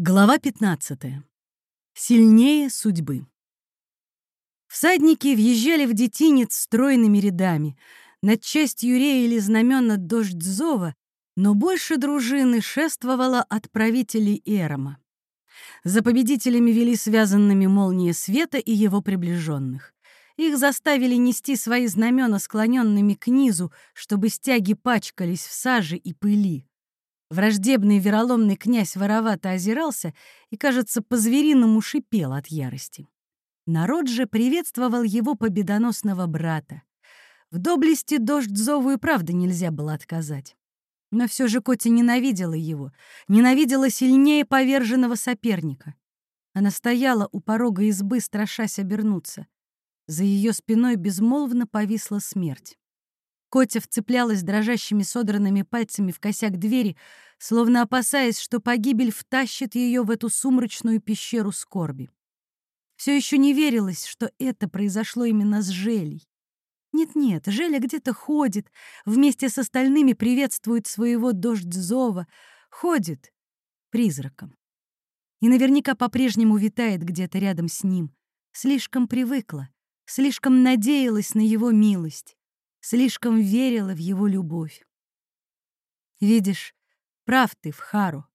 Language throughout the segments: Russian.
Глава 15. Сильнее судьбы. Всадники въезжали в детинец стройными рядами. Над частью реяли знамена дождь зова, но больше дружины шествовало от правителей Эрома. За победителями вели связанными молнии света и его приближенных. Их заставили нести свои знамена склоненными к низу, чтобы стяги пачкались в саже и пыли. Враждебный вероломный князь воровато озирался и, кажется, по-звериному шипел от ярости. Народ же приветствовал его победоносного брата. В доблести дождь зову и правда нельзя было отказать. Но все же Котя ненавидела его, ненавидела сильнее поверженного соперника. Она стояла у порога избы, страшась обернуться. За ее спиной безмолвно повисла смерть. Котя вцеплялась дрожащими содранными пальцами в косяк двери, словно опасаясь, что погибель втащит ее в эту сумрачную пещеру скорби. Все еще не верилось, что это произошло именно с Желей. Нет-нет, Желя где-то ходит, вместе с остальными приветствует своего дождь зова, ходит призраком. И наверняка по-прежнему витает где-то рядом с ним. Слишком привыкла, слишком надеялась на его милость слишком верила в его любовь. Видишь, прав ты, в Хару.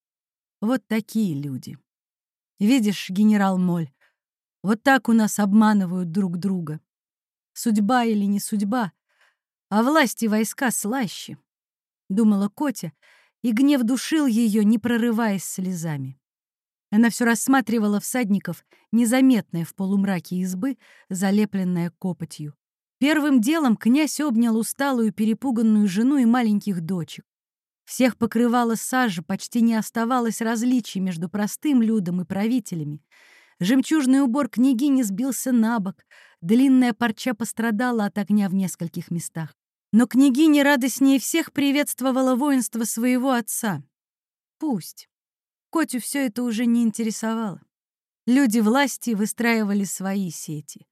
Вот такие люди. Видишь, генерал Моль, вот так у нас обманывают друг друга. Судьба или не судьба, а власти войска слаще. Думала Котя, и гнев душил ее, не прорываясь слезами. Она все рассматривала всадников, незаметная в полумраке избы, залепленная копотью. Первым делом князь обнял усталую, перепуганную жену и маленьких дочек. Всех покрывала сажа, почти не оставалось различий между простым людом и правителями. Жемчужный убор княгини сбился на бок, длинная парча пострадала от огня в нескольких местах. Но княгиня радостнее всех приветствовала воинство своего отца. Пусть. Котю все это уже не интересовало. Люди власти выстраивали свои сети.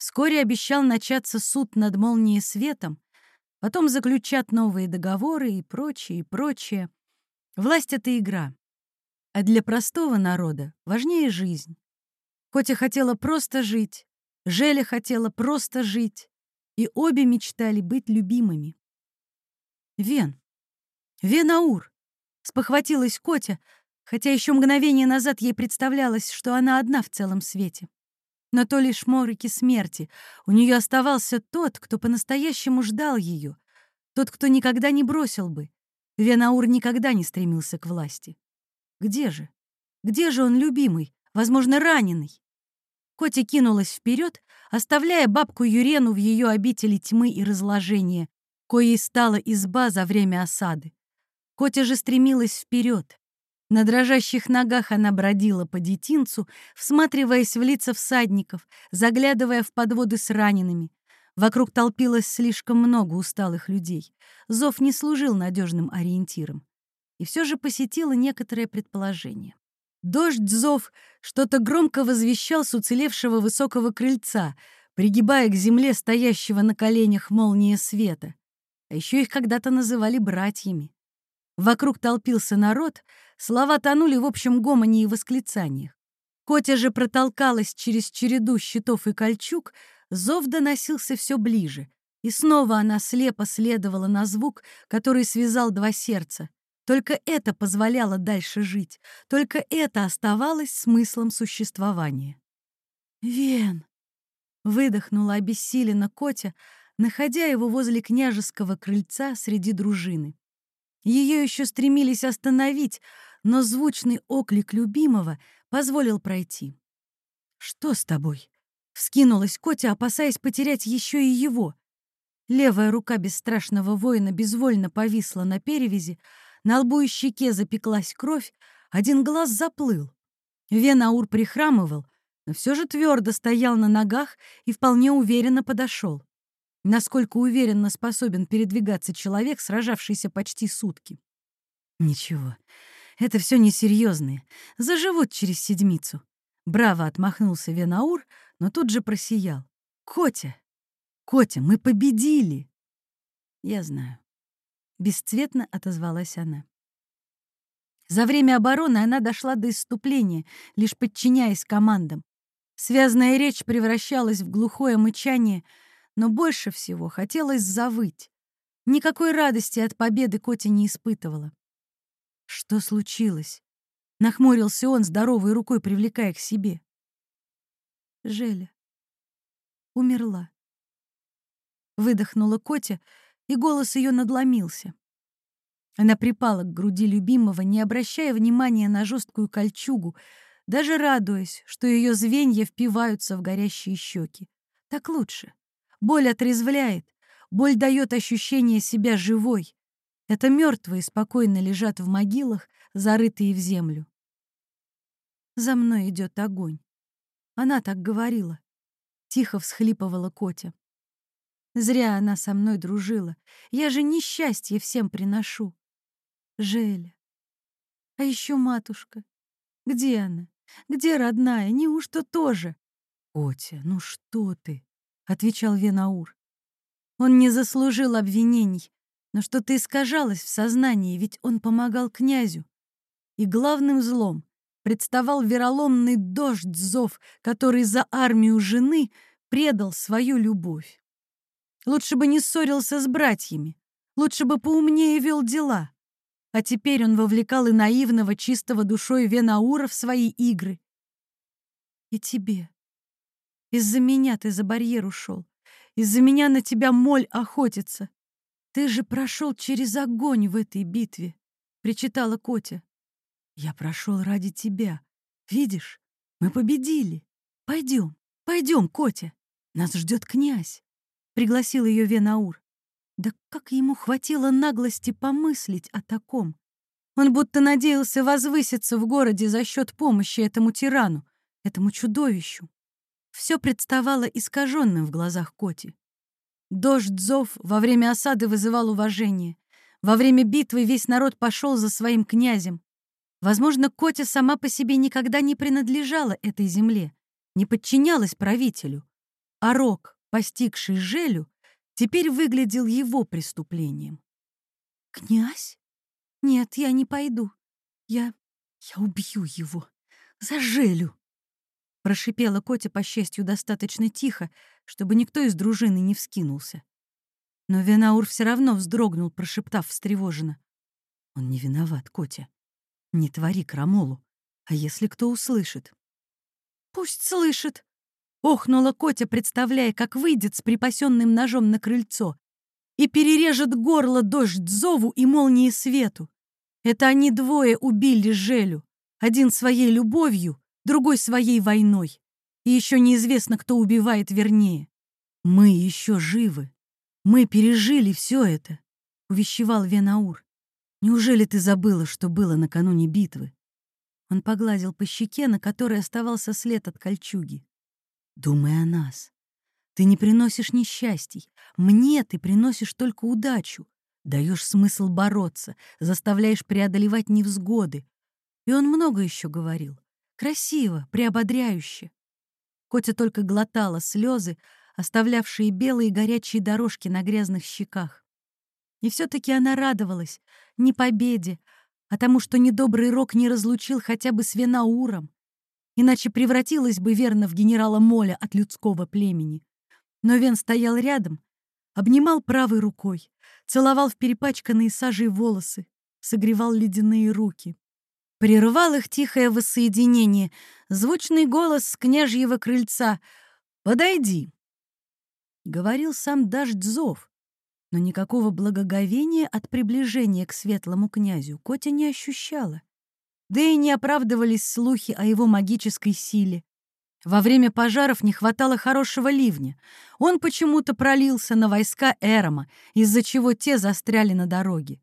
Вскоре обещал начаться суд над молнией светом, потом заключат новые договоры и прочее, и прочее. Власть — это игра. А для простого народа важнее жизнь. Котя хотела просто жить, Желя хотела просто жить, и обе мечтали быть любимыми. Вен. Венаур. Спохватилась Котя, хотя еще мгновение назад ей представлялось, что она одна в целом свете но то лишь морыки смерти. У нее оставался тот, кто по-настоящему ждал ее, тот, кто никогда не бросил бы. Венаур никогда не стремился к власти. Где же? Где же он любимый, возможно, раненый? Котя кинулась вперед, оставляя бабку Юрену в ее обители тьмы и разложения, коей стала изба за время осады. Котя же стремилась вперед, на дрожащих ногах она бродила по детинцу, всматриваясь в лица всадников, заглядывая в подводы с ранеными. Вокруг толпилось слишком много усталых людей. Зов не служил надежным ориентиром. И все же посетило некоторое предположение. Дождь-зов что-то громко возвещал с уцелевшего высокого крыльца, пригибая к земле стоящего на коленях молния света. А еще их когда-то называли братьями. Вокруг толпился народ, слова тонули в общем гомоне и восклицаниях. Котя же протолкалась через череду щитов и кольчуг, зов доносился все ближе, и снова она слепо следовала на звук, который связал два сердца. Только это позволяло дальше жить, только это оставалось смыслом существования. «Вен!» — выдохнула обессиленно Котя, находя его возле княжеского крыльца среди дружины. Ее еще стремились остановить, но звучный оклик любимого позволил пройти. «Что с тобой?» — вскинулась Котя, опасаясь потерять еще и его. Левая рука бесстрашного воина безвольно повисла на перевязи, на лбу и щеке запеклась кровь, один глаз заплыл. Венаур прихрамывал, но все же твердо стоял на ногах и вполне уверенно подошел насколько уверенно способен передвигаться человек, сражавшийся почти сутки. Ничего, это все несерьезные, заживут через седмицу. Браво отмахнулся Венаур, но тут же просиял. «Котя! Котя, мы победили!» «Я знаю». Бесцветно отозвалась она. За время обороны она дошла до исступления, лишь подчиняясь командам. Связная речь превращалась в глухое мычание, но больше всего хотелось завыть. Никакой радости от победы Котя не испытывала. Что случилось? Нахмурился он, здоровой рукой привлекая к себе. Желя умерла. Выдохнула Котя, и голос ее надломился. Она припала к груди любимого, не обращая внимания на жесткую кольчугу, даже радуясь, что ее звенья впиваются в горящие щеки. Так лучше. Боль отрезвляет, боль дает ощущение себя живой. Это мертвые спокойно лежат в могилах, зарытые в землю. За мной идет огонь. Она так говорила. Тихо всхлипывала Котя. Зря она со мной дружила. Я же несчастье всем приношу. Желя. А еще матушка. Где она? Где родная? Неужто тоже? Котя, ну что ты? Отвечал Венаур. Он не заслужил обвинений, но что-то искажалось в сознании, ведь он помогал князю. И главным злом представал вероломный дождь зов, который за армию жены предал свою любовь. Лучше бы не ссорился с братьями, лучше бы поумнее вел дела. А теперь он вовлекал и наивного, чистого душой Венаура в свои игры. И тебе. Из-за меня ты за барьер ушел. Из-за меня на тебя моль охотится. Ты же прошел через огонь в этой битве, — причитала Котя. Я прошел ради тебя. Видишь, мы победили. Пойдем, пойдем, Котя. Нас ждет князь, — пригласил ее Венаур. Да как ему хватило наглости помыслить о таком? Он будто надеялся возвыситься в городе за счет помощи этому тирану, этому чудовищу. Все представало искаженным в глазах Коти. Дождь зов во время осады вызывал уважение. Во время битвы весь народ пошел за своим князем. Возможно, Котя сама по себе никогда не принадлежала этой земле, не подчинялась правителю. А рок, постигший Желю, теперь выглядел его преступлением. «Князь? Нет, я не пойду. Я... я убью его. Зажелю!» Прошипела Котя, по счастью, достаточно тихо, чтобы никто из дружины не вскинулся. Но Венаур все равно вздрогнул, прошептав встревоженно. «Он не виноват, Котя. Не твори крамолу. А если кто услышит?» «Пусть слышит!» Охнула Котя, представляя, как выйдет с припасенным ножом на крыльцо и перережет горло дождь зову и молнии свету. Это они двое убили Желю, один своей любовью, другой своей войной. И еще неизвестно, кто убивает вернее. Мы еще живы. Мы пережили все это, увещевал Венаур. Неужели ты забыла, что было накануне битвы? Он погладил по щеке, на которой оставался след от кольчуги. Думай о нас. Ты не приносишь несчастий. Мне ты приносишь только удачу. Даешь смысл бороться, заставляешь преодолевать невзгоды. И он много еще говорил. Красиво, приободряюще. Котя только глотала слезы, оставлявшие белые горячие дорожки на грязных щеках. И все-таки она радовалась не победе, а тому, что недобрый рок не разлучил хотя бы с Венауром, иначе превратилась бы верно в генерала Моля от людского племени. Но Вен стоял рядом, обнимал правой рукой, целовал в перепачканные сажей волосы, согревал ледяные руки. Прервал их тихое воссоединение, звучный голос с княжьего крыльца «Подойди!» Говорил сам Дождь-Зов, но никакого благоговения от приближения к светлому князю Котя не ощущала да и не оправдывались слухи о его магической силе. Во время пожаров не хватало хорошего ливня. Он почему-то пролился на войска Эрома, из-за чего те застряли на дороге.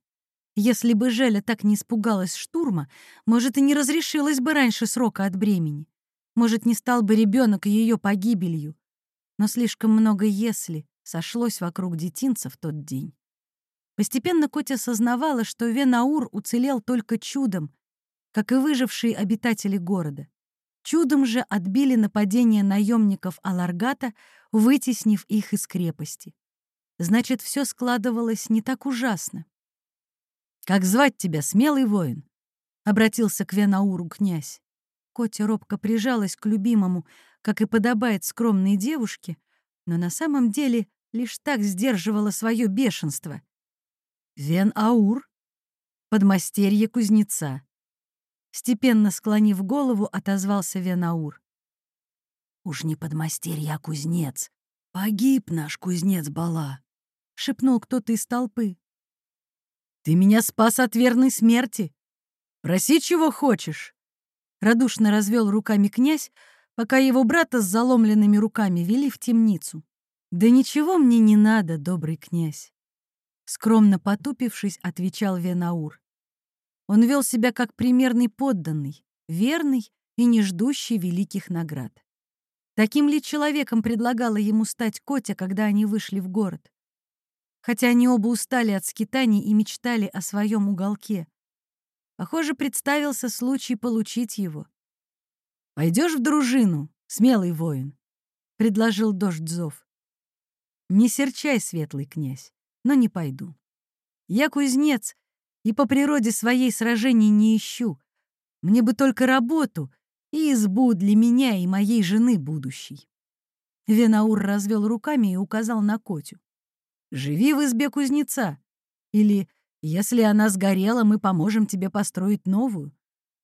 Если бы Желя так не испугалась штурма, может, и не разрешилась бы раньше срока от бремени. Может, не стал бы ребенок ее погибелью. Но слишком много «если» сошлось вокруг детинца в тот день. Постепенно Котя осознавала, что Венаур уцелел только чудом, как и выжившие обитатели города. Чудом же отбили нападение наемников Аларгата, вытеснив их из крепости. Значит, все складывалось не так ужасно. «Как звать тебя, смелый воин?» обратился к Венауру князь. Котя робко прижалась к любимому, как и подобает скромной девушке, но на самом деле лишь так сдерживала свое бешенство. Вен-Аур, подмастерье кузнеца. Степенно склонив голову, отозвался Вен-Аур. «Уж не подмастерье, а кузнец. Погиб наш кузнец Бала», — шепнул кто-то из толпы. «Ты меня спас от верной смерти. Проси, чего хочешь». Радушно развел руками князь, пока его брата с заломленными руками вели в темницу. «Да ничего мне не надо, добрый князь», — скромно потупившись, отвечал Венаур. Он вел себя как примерный подданный, верный и не ждущий великих наград. Таким ли человеком предлагала ему стать Котя, когда они вышли в город? Хотя они оба устали от скитаний и мечтали о своем уголке. Похоже, представился случай получить его. «Пойдешь в дружину, смелый воин?» — предложил дождь зов. «Не серчай, светлый князь, но не пойду. Я кузнец и по природе своей сражений не ищу. Мне бы только работу и избу для меня и моей жены будущей». Венаур развел руками и указал на Котю. «Живи в избе кузнеца. Или если она сгорела, мы поможем тебе построить новую.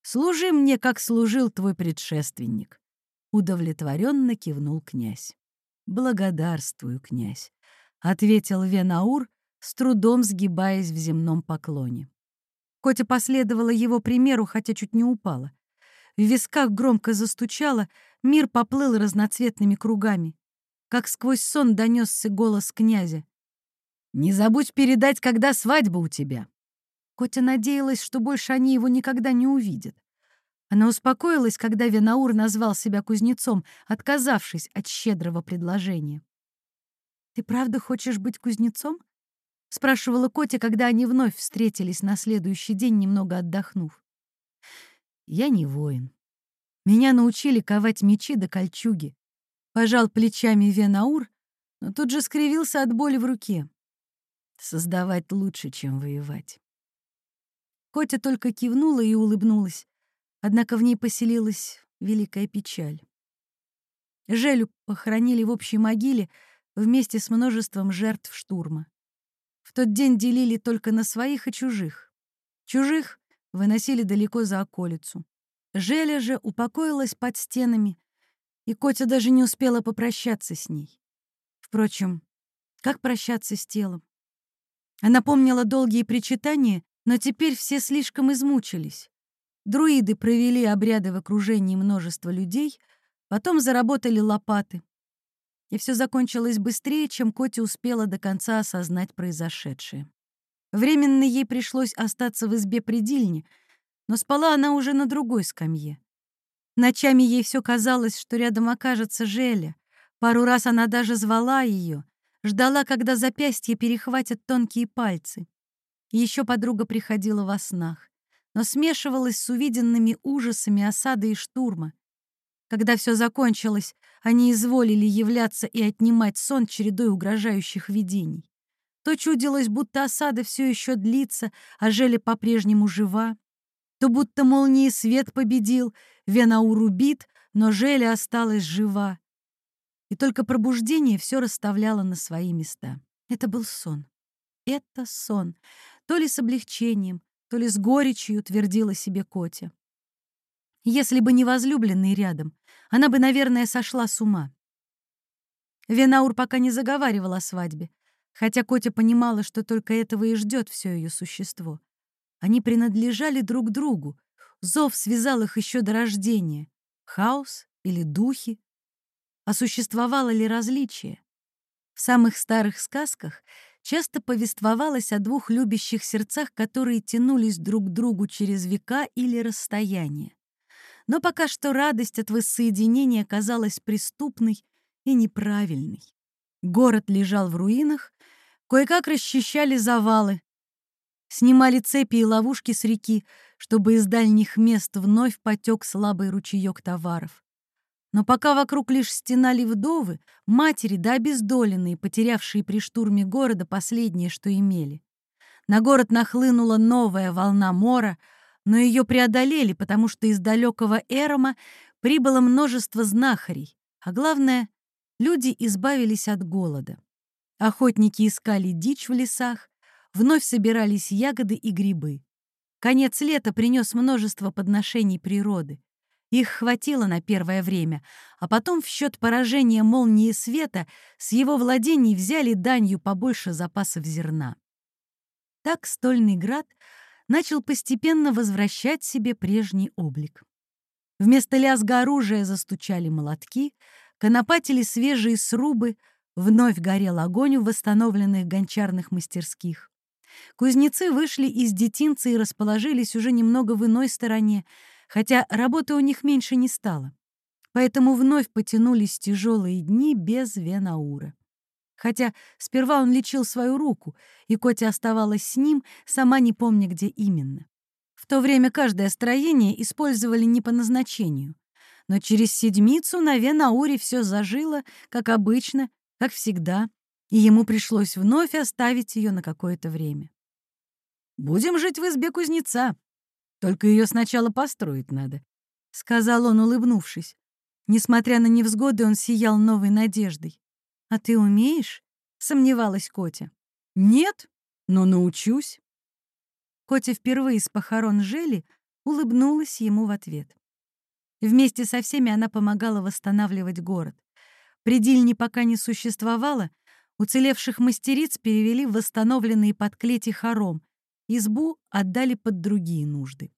Служи мне, как служил твой предшественник. Удовлетворенно кивнул князь. Благодарствую, князь, ответил Венаур, с трудом сгибаясь в земном поклоне. Котя последовала его примеру, хотя чуть не упала. В висках громко застучало, мир поплыл разноцветными кругами. Как сквозь сон донесся голос князя. Не забудь передать, когда свадьба у тебя». Котя надеялась, что больше они его никогда не увидят. Она успокоилась, когда Венаур назвал себя кузнецом, отказавшись от щедрого предложения. «Ты правда хочешь быть кузнецом?» — спрашивала Котя, когда они вновь встретились на следующий день, немного отдохнув. «Я не воин. Меня научили ковать мечи до кольчуги». Пожал плечами Венаур, но тут же скривился от боли в руке. Создавать лучше, чем воевать. Котя только кивнула и улыбнулась, однако в ней поселилась великая печаль. Желю похоронили в общей могиле вместе с множеством жертв штурма. В тот день делили только на своих и чужих. Чужих выносили далеко за околицу. Желя же упокоилась под стенами, и Котя даже не успела попрощаться с ней. Впрочем, как прощаться с телом? Она помнила долгие причитания, но теперь все слишком измучились. Друиды провели обряды в окружении множества людей, потом заработали лопаты. И все закончилось быстрее, чем Коти успела до конца осознать произошедшее. Временно ей пришлось остаться в избе предельни, но спала она уже на другой скамье. Ночами ей все казалось, что рядом окажется Желя. Пару раз она даже звала ее, ждала, когда запястье перехватят тонкие пальцы. Еще подруга приходила во снах, но смешивалась с увиденными ужасами осады и штурма. Когда все закончилось, они изволили являться и отнимать сон чередой угрожающих видений. То чудилось, будто осада все еще длится, а Желя по-прежнему жива. То будто молнии свет победил, Венаур убит, но Желя осталась жива и только пробуждение все расставляло на свои места. Это был сон. Это сон. То ли с облегчением, то ли с горечью твердила себе Котя. Если бы не возлюбленный рядом, она бы, наверное, сошла с ума. Венаур пока не заговаривал о свадьбе, хотя Котя понимала, что только этого и ждет все ее существо. Они принадлежали друг другу. Зов связал их еще до рождения. Хаос или духи, а существовало ли различие? В самых старых сказках часто повествовалось о двух любящих сердцах, которые тянулись друг к другу через века или расстояние. Но пока что радость от воссоединения казалась преступной и неправильной. Город лежал в руинах, кое-как расчищали завалы, снимали цепи и ловушки с реки, чтобы из дальних мест вновь потек слабый ручеек товаров. Но пока вокруг лишь стенали вдовы, матери да обездоленные, потерявшие при штурме города последнее, что имели. На город нахлынула новая волна мора, но ее преодолели, потому что из далекого Эрома прибыло множество знахарей, а главное, люди избавились от голода. Охотники искали дичь в лесах, вновь собирались ягоды и грибы. Конец лета принес множество подношений природы. Их хватило на первое время, а потом в счет поражения молнии света с его владений взяли данью побольше запасов зерна. Так Стольный град начал постепенно возвращать себе прежний облик. Вместо лязга оружия застучали молотки, конопатили свежие срубы, вновь горел огонь в восстановленных гончарных мастерских. Кузнецы вышли из детинца и расположились уже немного в иной стороне, хотя работы у них меньше не стало. Поэтому вновь потянулись тяжелые дни без Венаура. Хотя сперва он лечил свою руку, и Котя оставалась с ним, сама не помня, где именно. В то время каждое строение использовали не по назначению. Но через седмицу на Венауре все зажило, как обычно, как всегда, и ему пришлось вновь оставить ее на какое-то время. «Будем жить в избе кузнеца», только ее сначала построить надо», — сказал он, улыбнувшись. Несмотря на невзгоды, он сиял новой надеждой. «А ты умеешь?» — сомневалась Котя. «Нет, но научусь». Котя впервые с похорон Жели улыбнулась ему в ответ. Вместе со всеми она помогала восстанавливать город. Предильни пока не существовало, уцелевших мастериц перевели в восстановленные под клети хором, Избу отдали под другие нужды.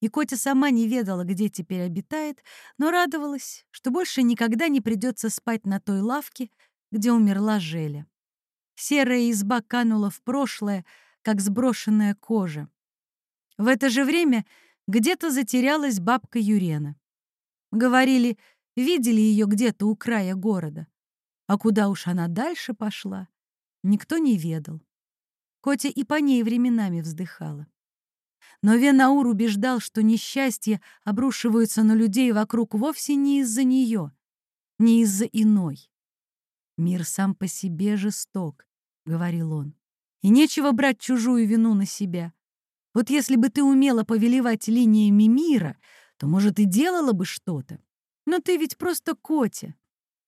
И Котя сама не ведала, где теперь обитает, но радовалась, что больше никогда не придется спать на той лавке, где умерла Желя. Серая изба канула в прошлое, как сброшенная кожа. В это же время где-то затерялась бабка Юрена. Говорили, видели ее где-то у края города. А куда уж она дальше пошла, никто не ведал. Котя и по ней временами вздыхала. Но Венаур убеждал, что несчастья обрушиваются на людей вокруг вовсе не из-за нее, не из-за иной. «Мир сам по себе жесток», — говорил он, — «и нечего брать чужую вину на себя. Вот если бы ты умела повелевать линиями мира, то, может, и делала бы что-то. Но ты ведь просто Котя,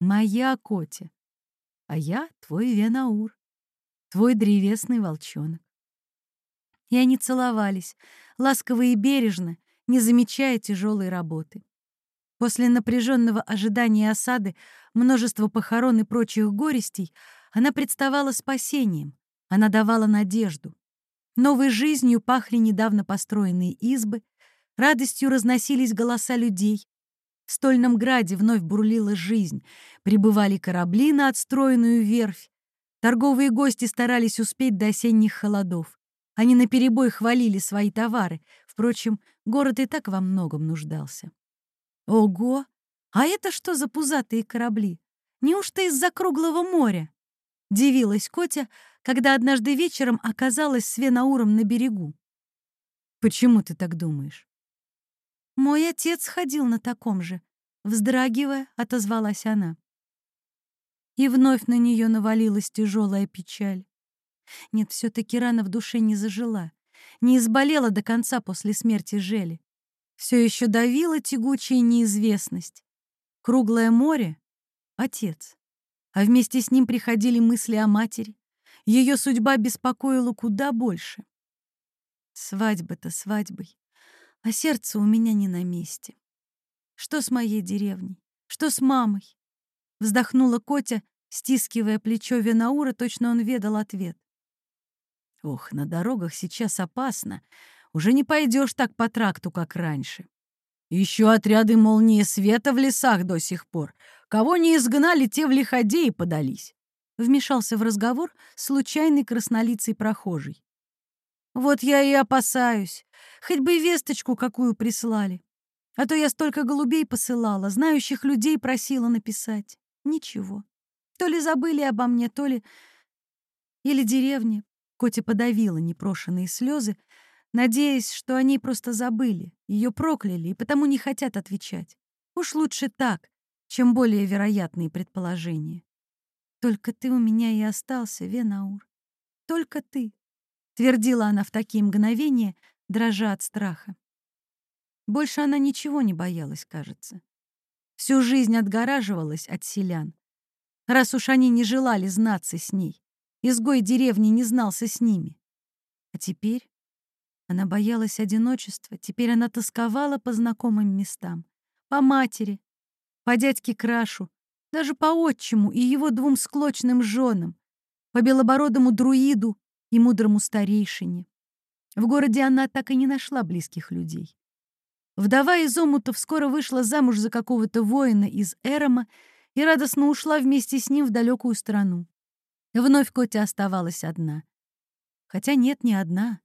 моя Котя, а я твой Венаур твой древесный волчонок. И они целовались, ласково и бережно, не замечая тяжелой работы. После напряженного ожидания осады, множества похорон и прочих горестей, она представала спасением, она давала надежду. Новой жизнью пахли недавно построенные избы, радостью разносились голоса людей. В Стольном Граде вновь бурлила жизнь, прибывали корабли на отстроенную верфь, Торговые гости старались успеть до осенних холодов. Они наперебой хвалили свои товары. Впрочем, город и так во многом нуждался. Ого! А это что за пузатые корабли? Неужто из-за круглого моря? Дивилась Котя, когда однажды вечером оказалась с Венауром на берегу. Почему ты так думаешь? Мой отец ходил на таком же. Вздрагивая, отозвалась она и вновь на нее навалилась тяжелая печаль. Нет, все-таки рана в душе не зажила, не изболела до конца после смерти Жели. Все еще давила тягучая неизвестность. Круглое море — отец. А вместе с ним приходили мысли о матери. Ее судьба беспокоила куда больше. Свадьба-то свадьбой, а сердце у меня не на месте. Что с моей деревней? Что с мамой? Вздохнула Котя, стискивая плечо Венаура, точно он ведал ответ. Ох, на дорогах сейчас опасно. Уже не пойдешь так по тракту, как раньше. Еще отряды молнии света в лесах до сих пор. Кого не изгнали, те в лиходеи подались. Вмешался в разговор случайный краснолицый прохожий. Вот я и опасаюсь. Хоть бы весточку какую прислали. А то я столько голубей посылала, знающих людей просила написать. Ничего. То ли забыли обо мне, то ли... Или деревня. Котя подавила непрошенные слезы, надеясь, что они просто забыли, ее прокляли и потому не хотят отвечать. Уж лучше так, чем более вероятные предположения. «Только ты у меня и остался, Венаур. Только ты», — твердила она в такие мгновения, дрожа от страха. Больше она ничего не боялась, кажется. Всю жизнь отгораживалась от селян. Раз уж они не желали знаться с ней, изгой деревни не знался с ними. А теперь она боялась одиночества, теперь она тосковала по знакомым местам, по матери, по дядьке Крашу, даже по отчиму и его двум склочным женам, по белобородому друиду и мудрому старейшине. В городе она так и не нашла близких людей. Вдова из омутов скоро вышла замуж за какого-то воина из Эрома и радостно ушла вместе с ним в далекую страну. Вновь Котя оставалась одна. Хотя нет, не одна.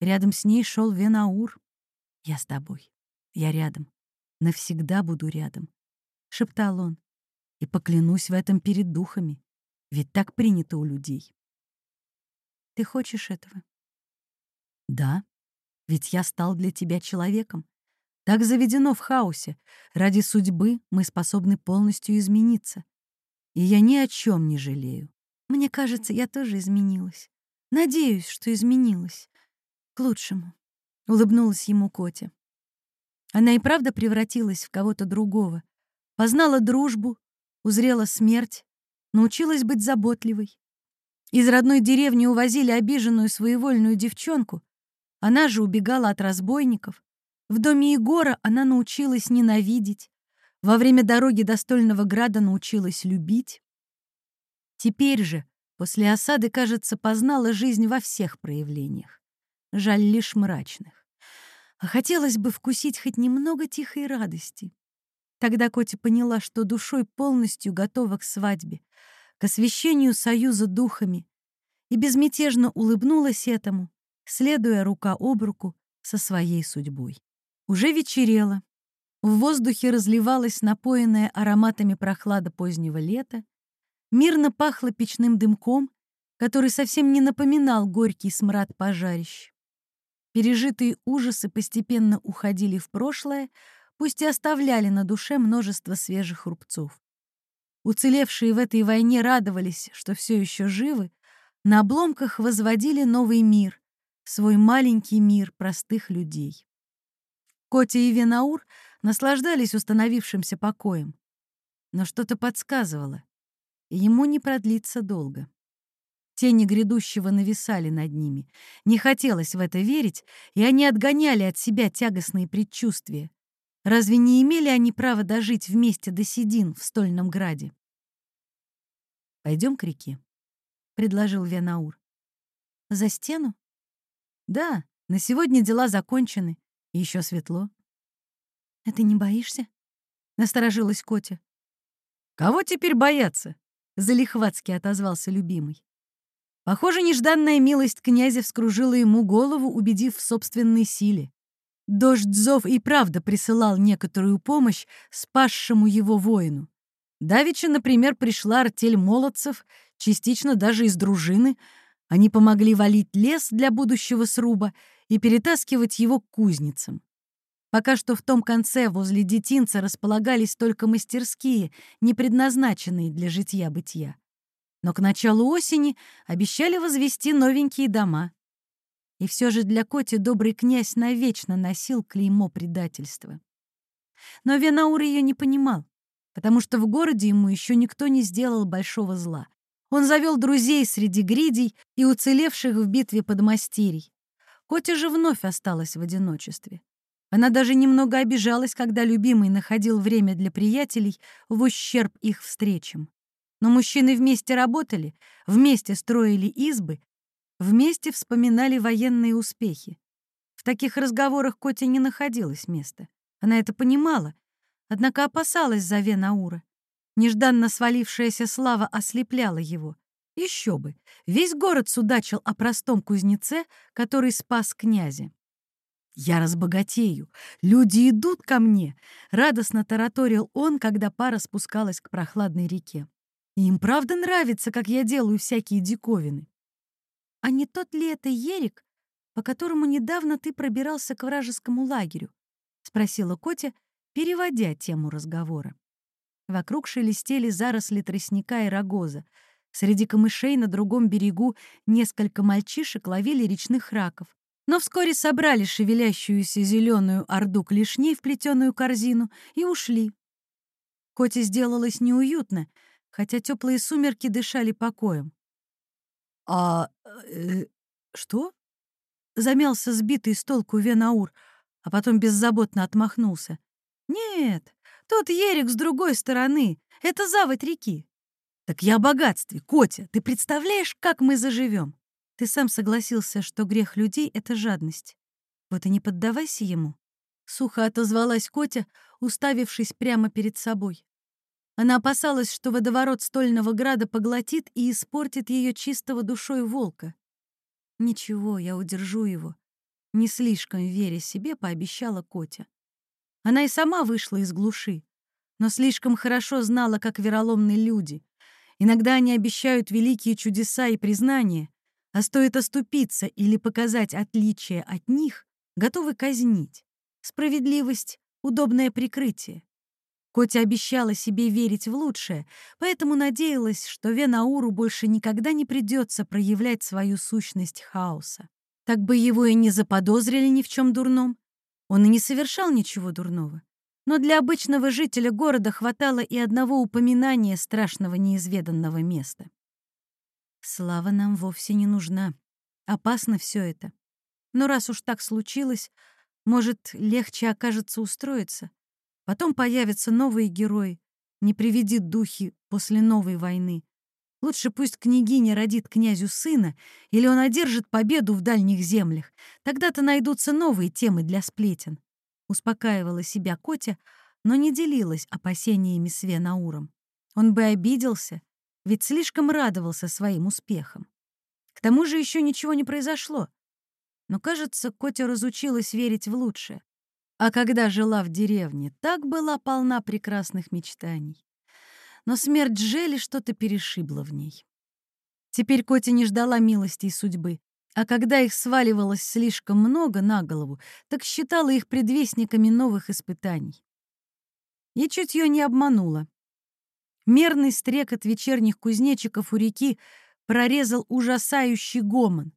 Рядом с ней шел Венаур. «Я с тобой. Я рядом. Навсегда буду рядом», — шептал он. «И поклянусь в этом перед духами. Ведь так принято у людей». «Ты хочешь этого?» «Да, ведь я стал для тебя человеком. Так заведено в хаосе. Ради судьбы мы способны полностью измениться. И я ни о чем не жалею. Мне кажется, я тоже изменилась. Надеюсь, что изменилась. К лучшему. Улыбнулась ему Котя. Она и правда превратилась в кого-то другого. Познала дружбу, узрела смерть, научилась быть заботливой. Из родной деревни увозили обиженную своевольную девчонку. Она же убегала от разбойников. В доме Егора она научилась ненавидеть. Во время дороги до Стольного Града научилась любить. Теперь же, после осады, кажется, познала жизнь во всех проявлениях. Жаль лишь мрачных. А хотелось бы вкусить хоть немного тихой радости. Тогда Котя поняла, что душой полностью готова к свадьбе, к освящению союза духами, и безмятежно улыбнулась этому, следуя рука об руку со своей судьбой. Уже вечерело. В воздухе разливалась напоенная ароматами прохлада позднего лета. Мирно пахло печным дымком, который совсем не напоминал горький смрад пожарищ. Пережитые ужасы постепенно уходили в прошлое, пусть и оставляли на душе множество свежих рубцов. Уцелевшие в этой войне радовались, что все еще живы, на обломках возводили новый мир, свой маленький мир простых людей. Котя и Венаур наслаждались установившимся покоем. Но что-то подсказывало, ему не продлится долго. Тени грядущего нависали над ними. Не хотелось в это верить, и они отгоняли от себя тягостные предчувствия. Разве не имели они права дожить вместе до седин в Стольном Граде? «Пойдем к реке», — предложил Венаур. «За стену?» «Да, на сегодня дела закончены. Еще светло. «А ты не боишься?» — насторожилась Котя. «Кого теперь бояться?» — залихватски отозвался любимый. Похоже, нежданная милость князя вскружила ему голову, убедив в собственной силе. Дождь зов и правда присылал некоторую помощь спасшему его воину. Давича, например, пришла артель молодцев, частично даже из дружины. Они помогли валить лес для будущего сруба и перетаскивать его к кузницам. Пока что в том конце возле детинца располагались только мастерские, не предназначенные для житья-бытия. Но к началу осени обещали возвести новенькие дома. И все же для Коти добрый князь навечно носил клеймо предательства. Но Венаур ее не понимал, потому что в городе ему еще никто не сделал большого зла. Он завел друзей среди гридей и уцелевших в битве подмастерий. Котя же вновь осталась в одиночестве. Она даже немного обижалась, когда любимый находил время для приятелей в ущерб их встречам. Но мужчины вместе работали, вместе строили избы, вместе вспоминали военные успехи. В таких разговорах Коте не находилось места. Она это понимала, однако опасалась за Венаура. Нежданно свалившаяся слава ослепляла его. Еще бы, весь город судачил о простом кузнеце, который спас князя. «Я разбогатею, люди идут ко мне!» — радостно тараторил он, когда пара спускалась к прохладной реке. «И им правда нравится, как я делаю всякие диковины». «А не тот ли это Ерик, по которому недавно ты пробирался к вражескому лагерю?» — спросила Котя, переводя тему разговора. Вокруг шелестели заросли тростника и рогоза. Среди камышей на другом берегу несколько мальчишек ловили речных раков. но вскоре собрали шевелящуюся зеленую орду клешней в плетеную корзину и ушли. Коте сделалось неуютно, хотя теплые сумерки дышали покоем. «А... Э, что?» — замялся сбитый с толку Венаур, а потом беззаботно отмахнулся. «Нет, тот Ерик с другой стороны. Это заводь реки. Так я о богатстве. Котя, ты представляешь, как мы заживем? Ты сам согласился, что грех людей — это жадность. Вот и не поддавайся ему. Сухо отозвалась Котя, уставившись прямо перед собой. Она опасалась, что водоворот стольного града поглотит и испортит ее чистого душой волка. «Ничего, я удержу его», — не слишком веря себе, пообещала Котя. Она и сама вышла из глуши, но слишком хорошо знала, как вероломны люди. Иногда они обещают великие чудеса и признания, а стоит оступиться или показать отличие от них, готовы казнить. Справедливость — удобное прикрытие. Котя обещала себе верить в лучшее, поэтому надеялась, что Венауру больше никогда не придется проявлять свою сущность хаоса. Так бы его и не заподозрили ни в чем дурном. Он и не совершал ничего дурного. Но для обычного жителя города хватало и одного упоминания страшного неизведанного места. Слава нам вовсе не нужна. Опасно все это. Но раз уж так случилось, может, легче окажется устроиться. Потом появятся новые герои, не приведи духи после новой войны. Лучше пусть княгиня родит князю сына, или он одержит победу в дальних землях. Тогда-то найдутся новые темы для сплетен. Успокаивала себя Котя, но не делилась опасениями с Венауром. Он бы обиделся, ведь слишком радовался своим успехам. К тому же еще ничего не произошло. Но, кажется, Котя разучилась верить в лучшее. А когда жила в деревне, так была полна прекрасных мечтаний. Но смерть Жели что-то перешибла в ней. Теперь Котя не ждала милости и судьбы, а когда их сваливалось слишком много на голову, так считала их предвестниками новых испытаний. И чутье не обманула. Мерный стрекот вечерних кузнечиков у реки прорезал ужасающий гомон,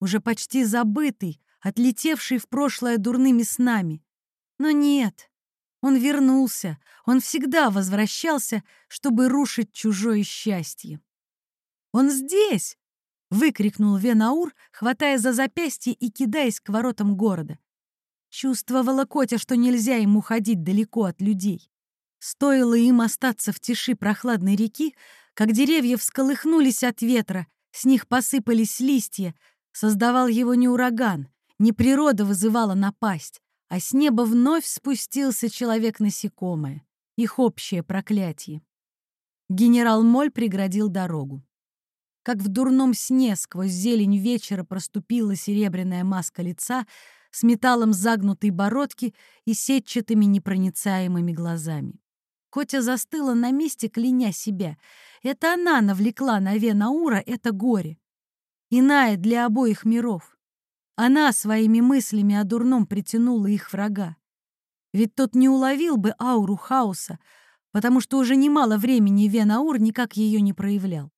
уже почти забытый, отлетевший в прошлое дурными снами. Но нет, он вернулся, он всегда возвращался, чтобы рушить чужое счастье. «Он здесь!» — выкрикнул Венаур, хватая за запястье и кидаясь к воротам города. Чувствовала Котя, что нельзя ему ходить далеко от людей. Стоило им остаться в тиши прохладной реки, как деревья всколыхнулись от ветра, с них посыпались листья, создавал его не ураган, не природа вызывала напасть, а с неба вновь спустился человек-насекомое, их общее проклятие. Генерал Моль преградил дорогу. Как в дурном сне сквозь зелень вечера проступила серебряная маска лица с металлом загнутой бородки и сетчатыми непроницаемыми глазами. Котя застыла на месте, кляня себя. Это она навлекла на Венаура это горе. Иная для обоих миров. Она своими мыслями о дурном притянула их врага. Ведь тот не уловил бы ауру хаоса, потому что уже немало времени Венаур никак ее не проявлял.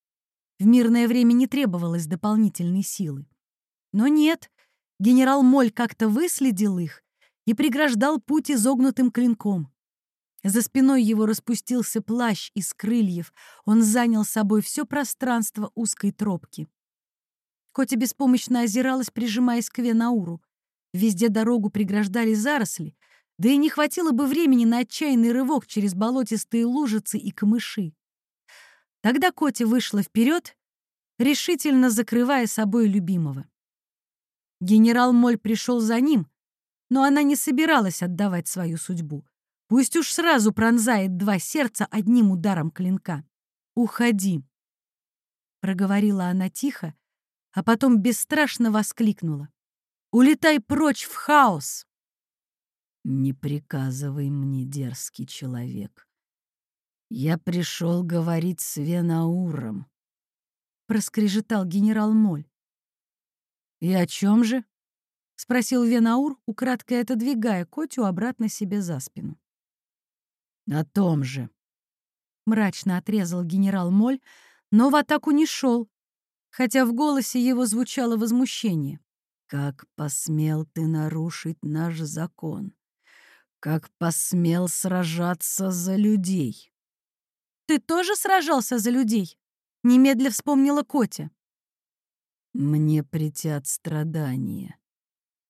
В мирное время не требовалось дополнительной силы. Но нет, генерал Моль как-то выследил их и преграждал путь изогнутым клинком. За спиной его распустился плащ из крыльев, он занял собой все пространство узкой тропки. Котя беспомощно озиралась, прижимаясь к Венауру. Везде дорогу преграждали заросли, да и не хватило бы времени на отчаянный рывок через болотистые лужицы и камыши. Тогда Котя вышла вперед, решительно закрывая собой любимого. Генерал Моль пришел за ним, но она не собиралась отдавать свою судьбу. Пусть уж сразу пронзает два сердца одним ударом клинка. «Уходи», — проговорила она тихо, а потом бесстрашно воскликнула. «Улетай прочь в хаос!» «Не приказывай мне, дерзкий человек. Я пришел говорить с Венауром», — проскрежетал генерал Моль. «И о чем же?» — спросил Венаур, украдкой отодвигая Котю обратно себе за спину. «О том же», — мрачно отрезал генерал Моль, но в атаку не шел, хотя в голосе его звучало возмущение. Как посмел ты нарушить наш закон? Как посмел сражаться за людей? Ты тоже сражался за людей? Немедля вспомнила Котя. Мне притят страдания.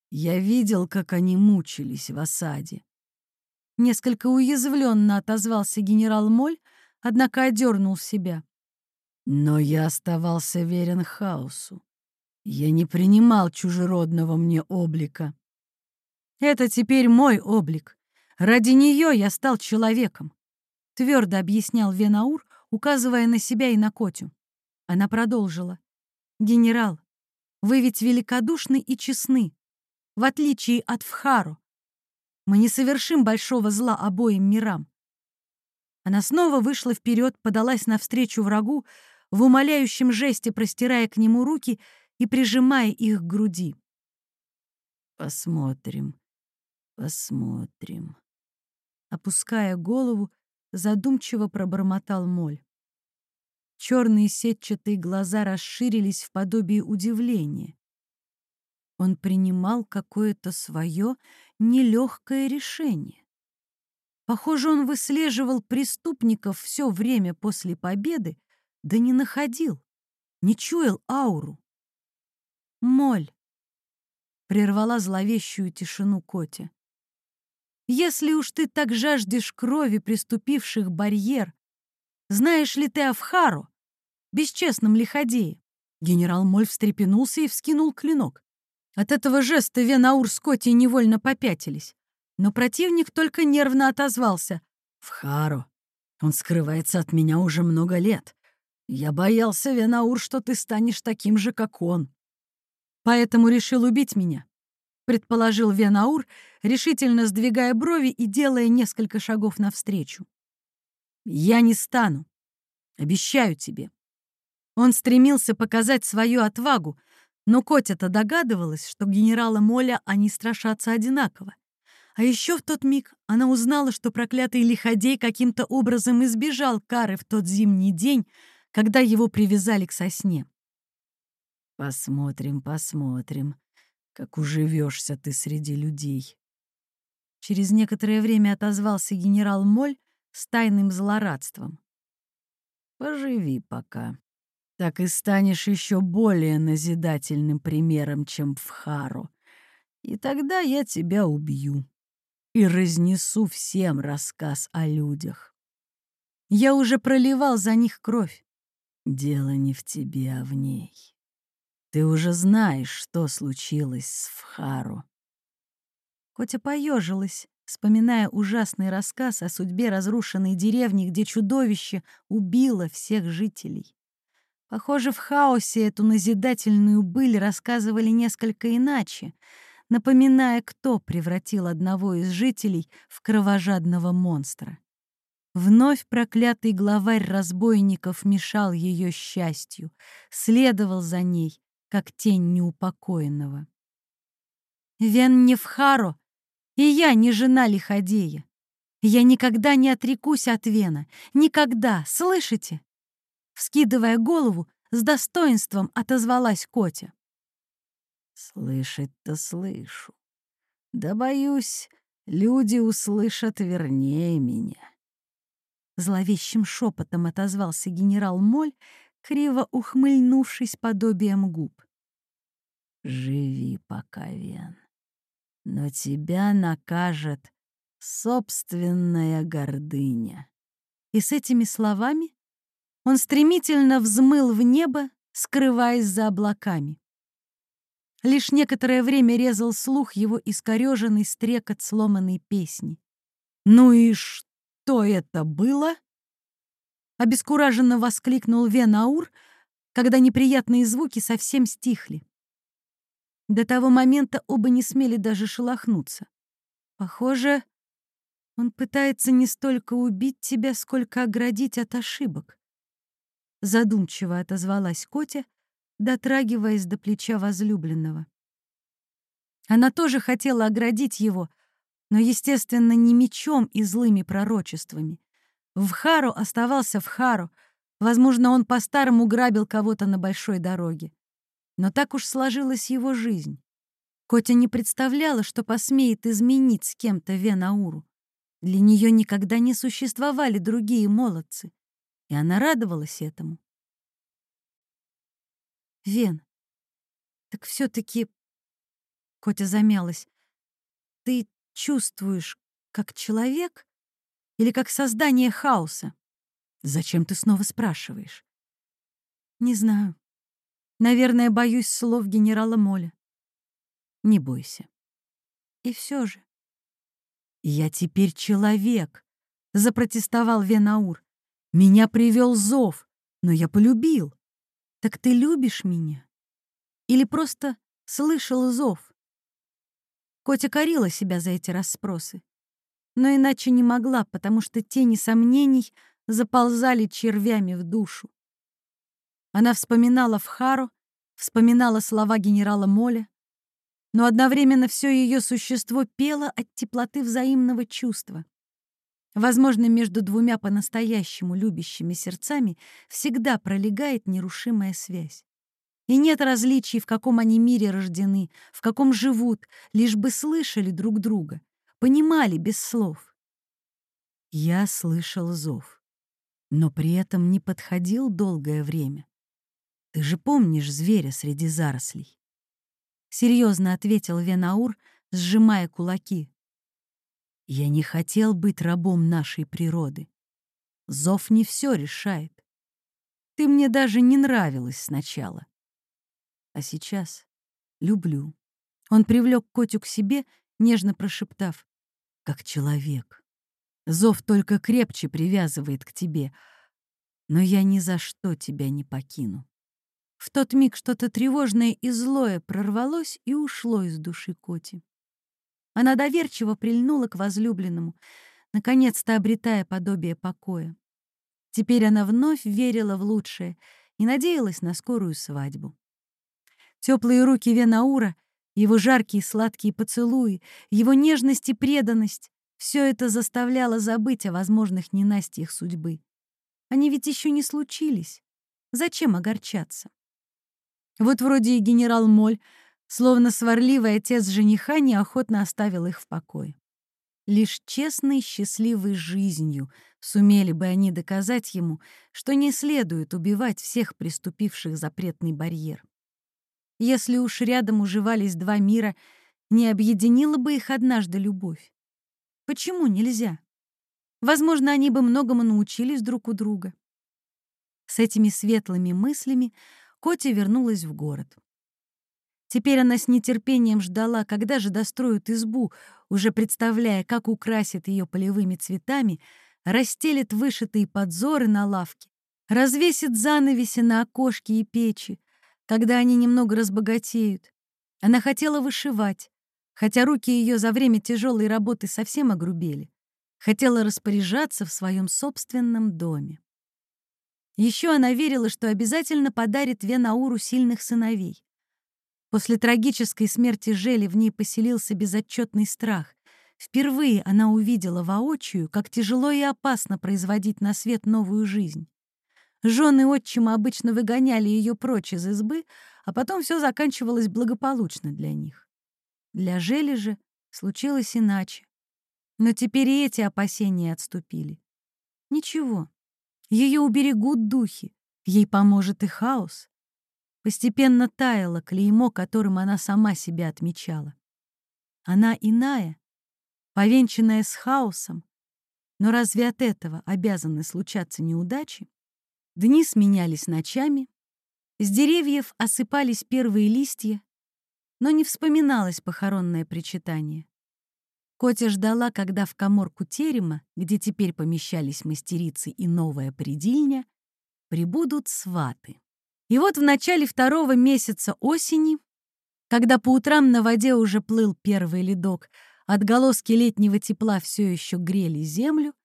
Я видел, как они мучились в осаде. Несколько уязвленно отозвался генерал Моль, однако одернул себя. Но я оставался верен хаосу. Я не принимал чужеродного мне облика. Это теперь мой облик. Ради нее я стал человеком, твердо объяснял Венаур, указывая на себя и на Котю. Она продолжила. «Генерал, вы ведь великодушны и честны, в отличие от Вхару. Мы не совершим большого зла обоим мирам». Она снова вышла вперед, подалась навстречу врагу, в умоляющем жесте простирая к нему руки и прижимая их к груди. «Посмотрим, посмотрим». Опуская голову, задумчиво пробормотал Моль. Черные сетчатые глаза расширились в подобии удивления. Он принимал какое-то свое нелегкое решение. Похоже, он выслеживал преступников все время после победы, да не находил, не чуял ауру. «Моль!» — прервала зловещую тишину Котя. «Если уж ты так жаждешь крови приступивших барьер, знаешь ли ты Авхару, бесчестном лиходее?» Генерал Моль встрепенулся и вскинул клинок. От этого жеста Венаур с Котей невольно попятились. Но противник только нервно отозвался. «Вхару, он скрывается от меня уже много лет. Я боялся, Венаур, что ты станешь таким же, как он поэтому решил убить меня», — предположил Венаур, решительно сдвигая брови и делая несколько шагов навстречу. «Я не стану. Обещаю тебе». Он стремился показать свою отвагу, но Котя-то догадывалась, что генерала Моля они страшатся одинаково. А еще в тот миг она узнала, что проклятый лиходей каким-то образом избежал кары в тот зимний день, когда его привязали к сосне. Посмотрим, посмотрим, как уживешься ты среди людей. Через некоторое время отозвался генерал Моль с тайным злорадством. Поживи пока. Так и станешь еще более назидательным примером, чем в Хару. И тогда я тебя убью и разнесу всем рассказ о людях. Я уже проливал за них кровь. Дело не в тебе, а в ней. Ты уже знаешь, что случилось с Вхару. Котя поежилась, вспоминая ужасный рассказ о судьбе разрушенной деревни, где чудовище убило всех жителей. Похоже, в хаосе эту назидательную быль рассказывали несколько иначе, напоминая, кто превратил одного из жителей в кровожадного монстра. Вновь проклятый главарь разбойников мешал ее счастью, следовал за ней, как тень неупокоенного. Вен не в Харо, и я не жена Лиходея. Я никогда не отрекусь от Вена. Никогда, слышите? Вскидывая голову, с достоинством отозвалась Котя. Слышать-то слышу. Да, боюсь, люди услышат вернее меня. Зловещим шепотом отозвался генерал Моль, криво ухмыльнувшись подобием губ. «Живи пока, Вен, но тебя накажет собственная гордыня». И с этими словами он стремительно взмыл в небо, скрываясь за облаками. Лишь некоторое время резал слух его искореженный стрекот сломанной песни. «Ну и что это было?» Обескураженно воскликнул Венаур, когда неприятные звуки совсем стихли. До того момента оба не смели даже шелохнуться. Похоже, он пытается не столько убить тебя, сколько оградить от ошибок. Задумчиво отозвалась Котя, дотрагиваясь до плеча возлюбленного. Она тоже хотела оградить его, но, естественно, не мечом и злыми пророчествами. В Хару оставался в Хару. Возможно, он по-старому грабил кого-то на большой дороге. Но так уж сложилась его жизнь. Котя не представляла, что посмеет изменить с кем-то Венауру. Для нее никогда не существовали другие молодцы, и она радовалась этому. «Вен, так все таки Котя замялась. «Ты чувствуешь, как человек или как создание хаоса?» «Зачем ты снова спрашиваешь?» «Не знаю. Наверное, боюсь слов генерала Моля. Не бойся. И все же. «Я теперь человек», — запротестовал Венаур. «Меня привел зов, но я полюбил. Так ты любишь меня? Или просто слышал зов?» Котя корила себя за эти расспросы, но иначе не могла, потому что тени сомнений заползали червями в душу. Она вспоминала Вхару, вспоминала слова генерала Моля, но одновременно все ее существо пело от теплоты взаимного чувства. Возможно, между двумя по-настоящему любящими сердцами всегда пролегает нерушимая связь. И нет различий, в каком они мире рождены, в каком живут, лишь бы слышали друг друга, понимали без слов. Я слышал зов, но при этом не подходил долгое время. Ты же помнишь зверя среди зарослей? — серьезно ответил Венаур, сжимая кулаки. «Я не хотел быть рабом нашей природы. Зов не все решает. Ты мне даже не нравилась сначала. А сейчас люблю». Он привлек Котю к себе, нежно прошептав, «Как человек. Зов только крепче привязывает к тебе, но я ни за что тебя не покину». В тот миг что-то тревожное и злое прорвалось и ушло из души Коти. Она доверчиво прильнула к возлюбленному, наконец-то обретая подобие покоя. Теперь она вновь верила в лучшее и надеялась на скорую свадьбу. Теплые руки Венаура, его жаркие сладкие поцелуи, его нежность и преданность — все это заставляло забыть о возможных ненастьях судьбы. Они ведь еще не случились. Зачем огорчаться? Вот вроде и генерал Моль, словно сварливый отец жениха, неохотно оставил их в покое. Лишь честной, счастливой жизнью сумели бы они доказать ему, что не следует убивать всех приступивших запретный барьер. Если уж рядом уживались два мира, не объединила бы их однажды любовь. Почему нельзя? Возможно, они бы многому научились друг у друга. С этими светлыми мыслями Котя вернулась в город. Теперь она с нетерпением ждала, когда же достроят избу, уже представляя, как украсит ее полевыми цветами, расстелит вышитые подзоры на лавке, развесит занавеси на окошки и печи, когда они немного разбогатеют. Она хотела вышивать, хотя руки ее за время тяжелой работы совсем огрубели. Хотела распоряжаться в своем собственном доме. Еще она верила, что обязательно подарит Венауру сильных сыновей. После трагической смерти Жели в ней поселился безотчетный страх. Впервые она увидела воочию, как тяжело и опасно производить на свет новую жизнь. Жены отчима обычно выгоняли ее прочь из избы, а потом все заканчивалось благополучно для них. Для Жели же случилось иначе. Но теперь и эти опасения отступили. Ничего, ее уберегут духи, ей поможет и хаос. Постепенно таяло клеймо, которым она сама себя отмечала. Она иная, повенчанная с хаосом, но разве от этого обязаны случаться неудачи? Дни сменялись ночами, с деревьев осыпались первые листья, но не вспоминалось похоронное причитание. Котя ждала, когда в коморку терема, где теперь помещались мастерицы и новая предильня, прибудут сваты. И вот в начале второго месяца осени, когда по утрам на воде уже плыл первый ледок, отголоски летнего тепла все еще грели землю,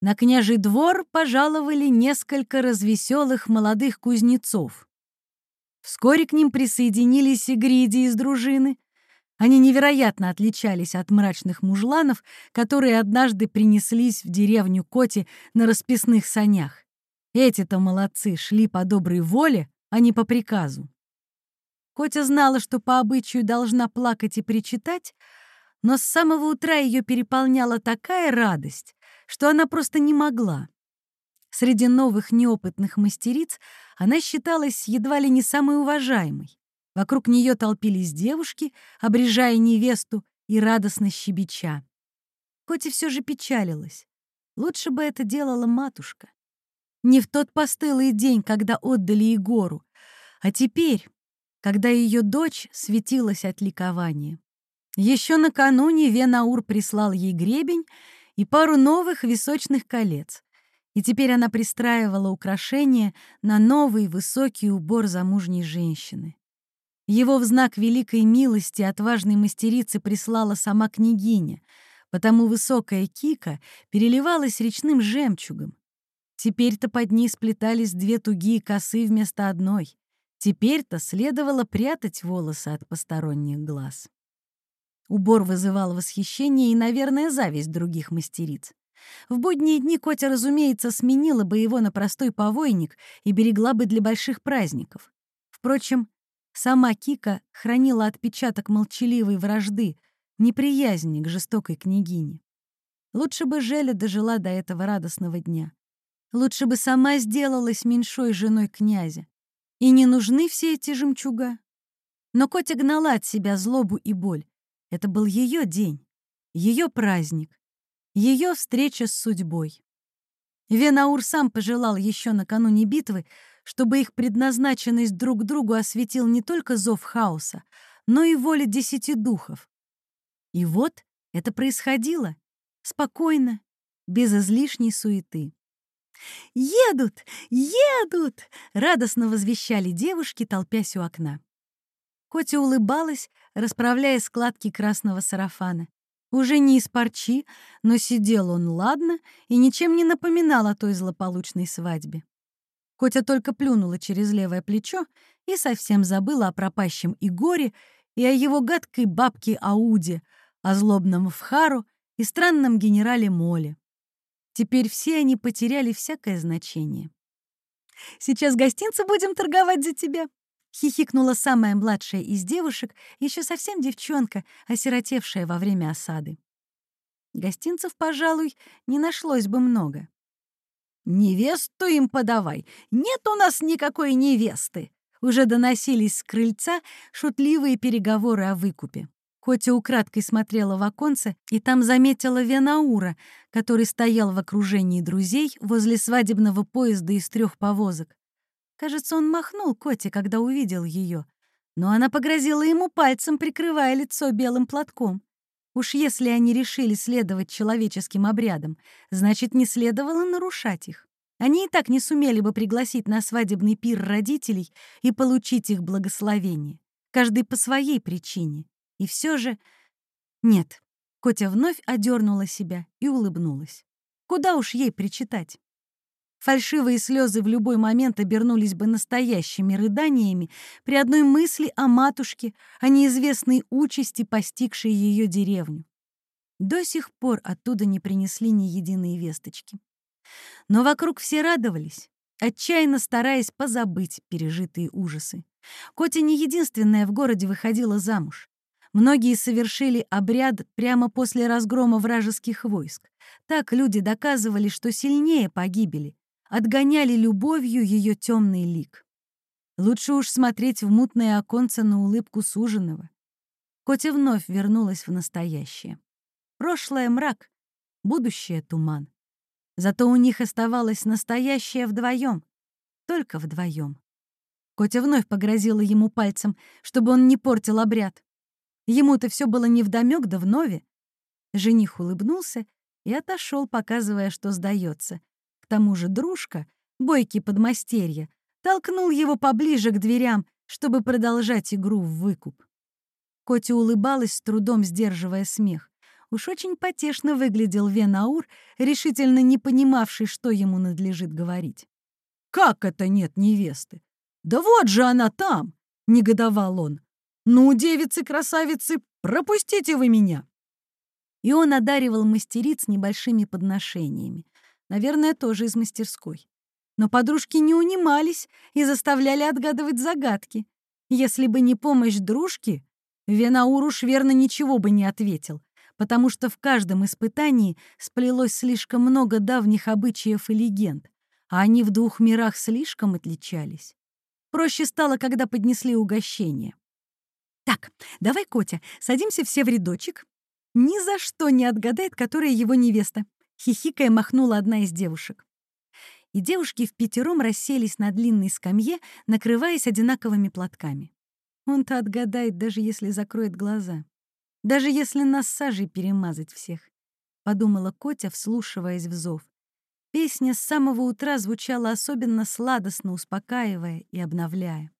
на княжий двор пожаловали несколько развеселых молодых кузнецов. Вскоре к ним присоединились и гриди из дружины, они невероятно отличались от мрачных мужланов, которые однажды принеслись в деревню Коти на расписных санях. Эти-то молодцы шли по доброй воле, а не по приказу. Котя знала, что по обычаю должна плакать и причитать, но с самого утра ее переполняла такая радость, что она просто не могла. Среди новых неопытных мастериц она считалась едва ли не самой уважаемой. Вокруг нее толпились девушки, обрежая невесту и радостно щебеча. Коти все же печалилась. Лучше бы это делала матушка. Не в тот постылый день, когда отдали Егору, а теперь, когда ее дочь светилась от ликования. Еще накануне Венаур прислал ей гребень и пару новых височных колец, и теперь она пристраивала украшения на новый высокий убор замужней женщины. Его в знак великой милости отважной мастерицы прислала сама княгиня, потому высокая кика переливалась речным жемчугом. Теперь-то под ней сплетались две тугие косы вместо одной. Теперь-то следовало прятать волосы от посторонних глаз. Убор вызывал восхищение и, наверное, зависть других мастериц. В будние дни Котя, разумеется, сменила бы его на простой повойник и берегла бы для больших праздников. Впрочем, сама Кика хранила отпечаток молчаливой вражды, неприязни к жестокой княгине. Лучше бы Желя дожила до этого радостного дня. Лучше бы сама сделалась меньшой женой князя. И не нужны все эти жемчуга. Но Котя гнала от себя злобу и боль. Это был ее день, ее праздник. Ее встреча с судьбой. Венаур сам пожелал еще накануне битвы, чтобы их предназначенность друг другу осветил не только зов хаоса, но и воля десяти духов. И вот это происходило. Спокойно, без излишней суеты. «Едут! Едут!» — радостно возвещали девушки, толпясь у окна. Котя улыбалась, расправляя складки красного сарафана. Уже не из парчи, но сидел он ладно и ничем не напоминал о той злополучной свадьбе. Котя только плюнула через левое плечо и совсем забыла о пропащем Игоре и о его гадкой бабке Ауде, о злобном Вхару и странном генерале Моле. Теперь все они потеряли всякое значение. «Сейчас гостинцы будем торговать за тебя», Хихикнула самая младшая из девушек, еще совсем девчонка, осиротевшая во время осады. Гостинцев, пожалуй, не нашлось бы много. «Невесту им подавай! Нет у нас никакой невесты!» Уже доносились с крыльца шутливые переговоры о выкупе. Котя украдкой смотрела в оконце и там заметила Венаура, который стоял в окружении друзей возле свадебного поезда из трех повозок. Кажется, он махнул Коте, когда увидел ее, но она погрозила ему пальцем, прикрывая лицо белым платком. Уж если они решили следовать человеческим обрядам, значит, не следовало нарушать их. Они и так не сумели бы пригласить на свадебный пир родителей и получить их благословение. Каждый по своей причине. И все же... Нет, Котя вновь одернула себя и улыбнулась. Куда уж ей причитать? Фальшивые слезы в любой момент обернулись бы настоящими рыданиями при одной мысли о матушке, о неизвестной участи, постигшей ее деревню. До сих пор оттуда не принесли ни единой весточки. Но вокруг все радовались, отчаянно стараясь позабыть пережитые ужасы. Котя не единственная в городе выходила замуж. Многие совершили обряд прямо после разгрома вражеских войск. Так люди доказывали, что сильнее погибели, отгоняли любовью ее темный лик. Лучше уж смотреть в мутное оконце на улыбку суженого. Котя вновь вернулась в настоящее. Прошлое — мрак, будущее — туман. Зато у них оставалось настоящее вдвоем, только вдвоем. Котя вновь погрозила ему пальцем, чтобы он не портил обряд. Ему-то все было невдомёк да вновь. Жених улыбнулся и отошел, показывая, что сдается, тому же дружка, бойкий подмастерье, толкнул его поближе к дверям, чтобы продолжать игру в выкуп. Котя улыбалась, с трудом сдерживая смех. Уж очень потешно выглядел Венаур, решительно не понимавший, что ему надлежит говорить. «Как это нет невесты? Да вот же она там!» — негодовал он. «Ну, девицы-красавицы, пропустите вы меня!» И он одаривал мастериц небольшими подношениями наверное, тоже из мастерской. Но подружки не унимались и заставляли отгадывать загадки. Если бы не помощь дружки, Венауру уж верно ничего бы не ответил, потому что в каждом испытании сплелось слишком много давних обычаев и легенд, а они в двух мирах слишком отличались. Проще стало, когда поднесли угощение. «Так, давай, Котя, садимся все в рядочек. Ни за что не отгадает, которая его невеста», — хихикая махнула одна из девушек. И девушки в пятером расселись на длинной скамье, накрываясь одинаковыми платками. Он-то отгадает, даже если закроет глаза. Даже если нас сажей перемазать всех, — подумала Котя, вслушиваясь в зов. Песня с самого утра звучала особенно сладостно, успокаивая и обновляя.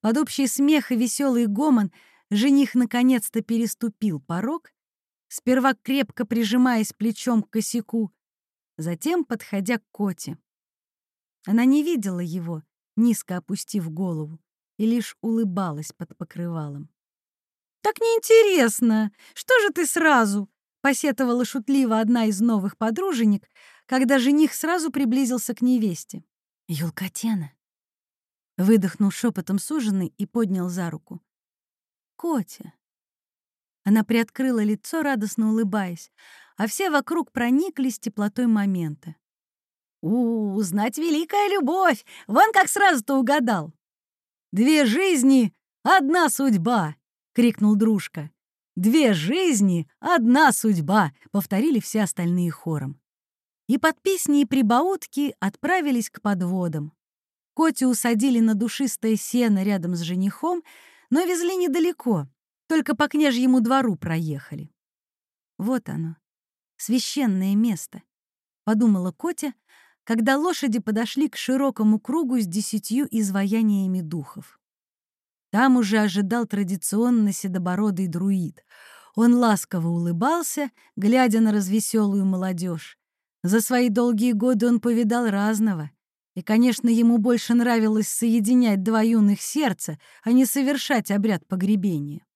Под общий смех и веселый гомон жених наконец-то переступил порог, сперва крепко прижимаясь плечом к косяку, затем подходя к коте. Она не видела его, низко опустив голову, и лишь улыбалась под покрывалом. «Так неинтересно! Что же ты сразу?» — посетовала шутливо одна из новых подруженек, когда жених сразу приблизился к невесте. «Юлкотена!» Выдохнул шепотом суженый и поднял за руку. «Котя!» Она приоткрыла лицо, радостно улыбаясь, а все вокруг прониклись теплотой момента. «У, знать великая любовь! Вон как сразу-то угадал!» «Две жизни, одна судьба!» — крикнул дружка. «Две жизни, одна судьба!» — повторили все остальные хором. И под песни и прибаутки отправились к подводам. Котю усадили на душистое сено рядом с женихом, но везли недалеко, только по княжьему двору проехали. Вот оно, священное место, — подумала Котя, когда лошади подошли к широкому кругу с десятью изваяниями духов. Там уже ожидал традиционно седобородый друид. Он ласково улыбался, глядя на развеселую молодежь. За свои долгие годы он повидал разного — и, конечно, ему больше нравилось соединять два юных сердца, а не совершать обряд погребения.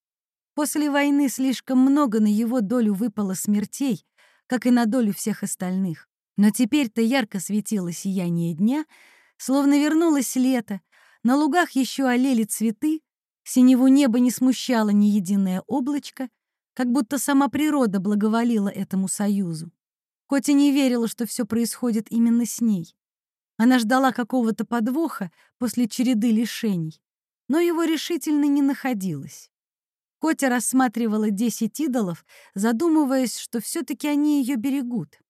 После войны слишком много на его долю выпало смертей, как и на долю всех остальных. Но теперь-то ярко светило сияние дня, словно вернулось лето, на лугах еще олели цветы, синеву неба не смущало ни единое облачко, как будто сама природа благоволила этому союзу. Котя не верила, что все происходит именно с ней. Она ждала какого-то подвоха после череды лишений, но его решительно не находилось. Котя рассматривала десять идолов, задумываясь, что все-таки они ее берегут.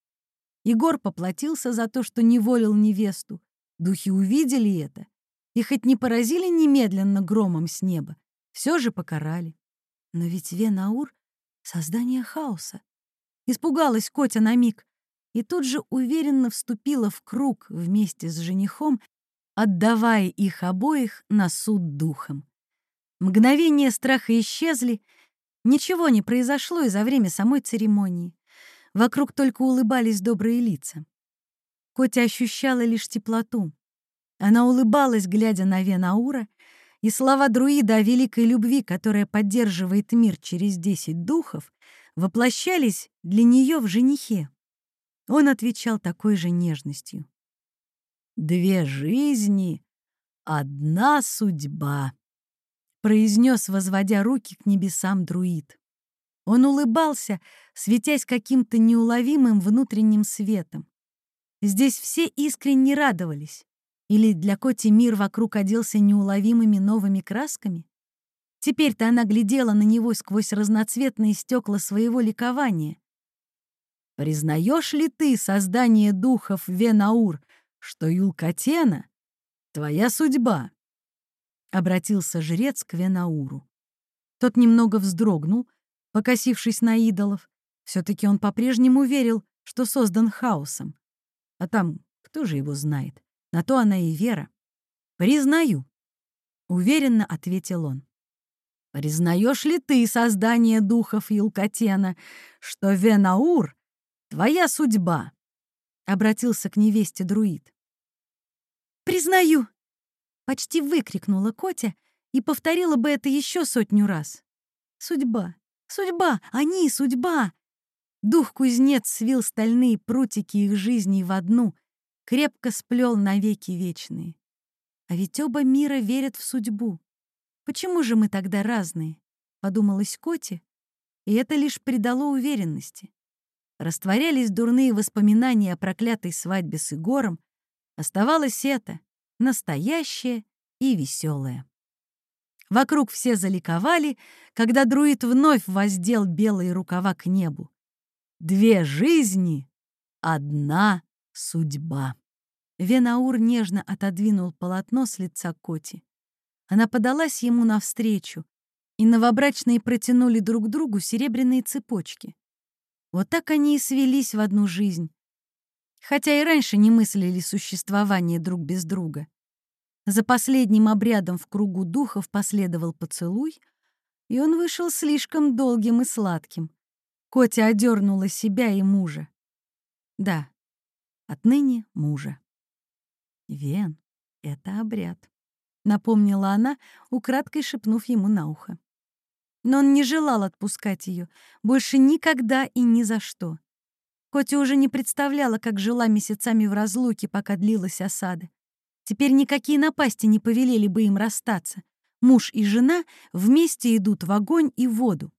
Егор поплатился за то, что неволил невесту. Духи увидели это и хоть не поразили немедленно громом с неба, все же покарали. Но ведь Венаур — создание хаоса. Испугалась Котя на миг и тут же уверенно вступила в круг вместе с женихом, отдавая их обоих на суд духом. Мгновения страха исчезли, ничего не произошло и за время самой церемонии. Вокруг только улыбались добрые лица. Котя ощущала лишь теплоту. Она улыбалась, глядя на Венаура, и слова друида о великой любви, которая поддерживает мир через десять духов, воплощались для нее в женихе. Он отвечал такой же нежностью. «Две жизни, одна судьба», — произнес, возводя руки к небесам друид. Он улыбался, светясь каким-то неуловимым внутренним светом. Здесь все искренне радовались. Или для Коти мир вокруг оделся неуловимыми новыми красками? Теперь-то она глядела на него сквозь разноцветные стекла своего ликования, Признаешь ли ты, создание духов Венаур, что Юлкатена — твоя судьба?» Обратился жрец к Венауру. Тот немного вздрогнул, покосившись на идолов. все таки он по-прежнему верил, что создан хаосом. А там кто же его знает? На то она и вера. «Признаю», — уверенно ответил он. «Признаешь ли ты, создание духов Юлкатена, что Венаур Твоя судьба!» — обратился к невесте друид. «Признаю!» — почти выкрикнула Котя и повторила бы это еще сотню раз. «Судьба! Судьба! Они — судьба!» Дух-кузнец свил стальные прутики их жизней в одну, крепко сплел навеки вечные. А ведь оба мира верят в судьбу. Почему же мы тогда разные? Подумалась Коте, и это лишь придало уверенности. Растворялись дурные воспоминания о проклятой свадьбе с Егором, оставалось это, настоящее и веселое. Вокруг все заликовали, когда друид вновь воздел белые рукава к небу. Две жизни, одна судьба. Венаур нежно отодвинул полотно с лица Коти. Она подалась ему навстречу, и новобрачные протянули друг другу серебряные цепочки. Вот так они и свелись в одну жизнь, хотя и раньше не мыслили существование друг без друга. За последним обрядом в кругу духов последовал поцелуй, и он вышел слишком долгим и сладким. Котя одернула себя и мужа. Да, отныне мужа. Вен — это обряд, напомнила она, украдкой шепнув ему на ухо. Но он не желал отпускать ее, больше никогда и ни за что. Котя уже не представляла, как жила месяцами в разлуке, пока длилась осада. Теперь никакие напасти не повелели бы им расстаться. Муж и жена вместе идут в огонь и воду.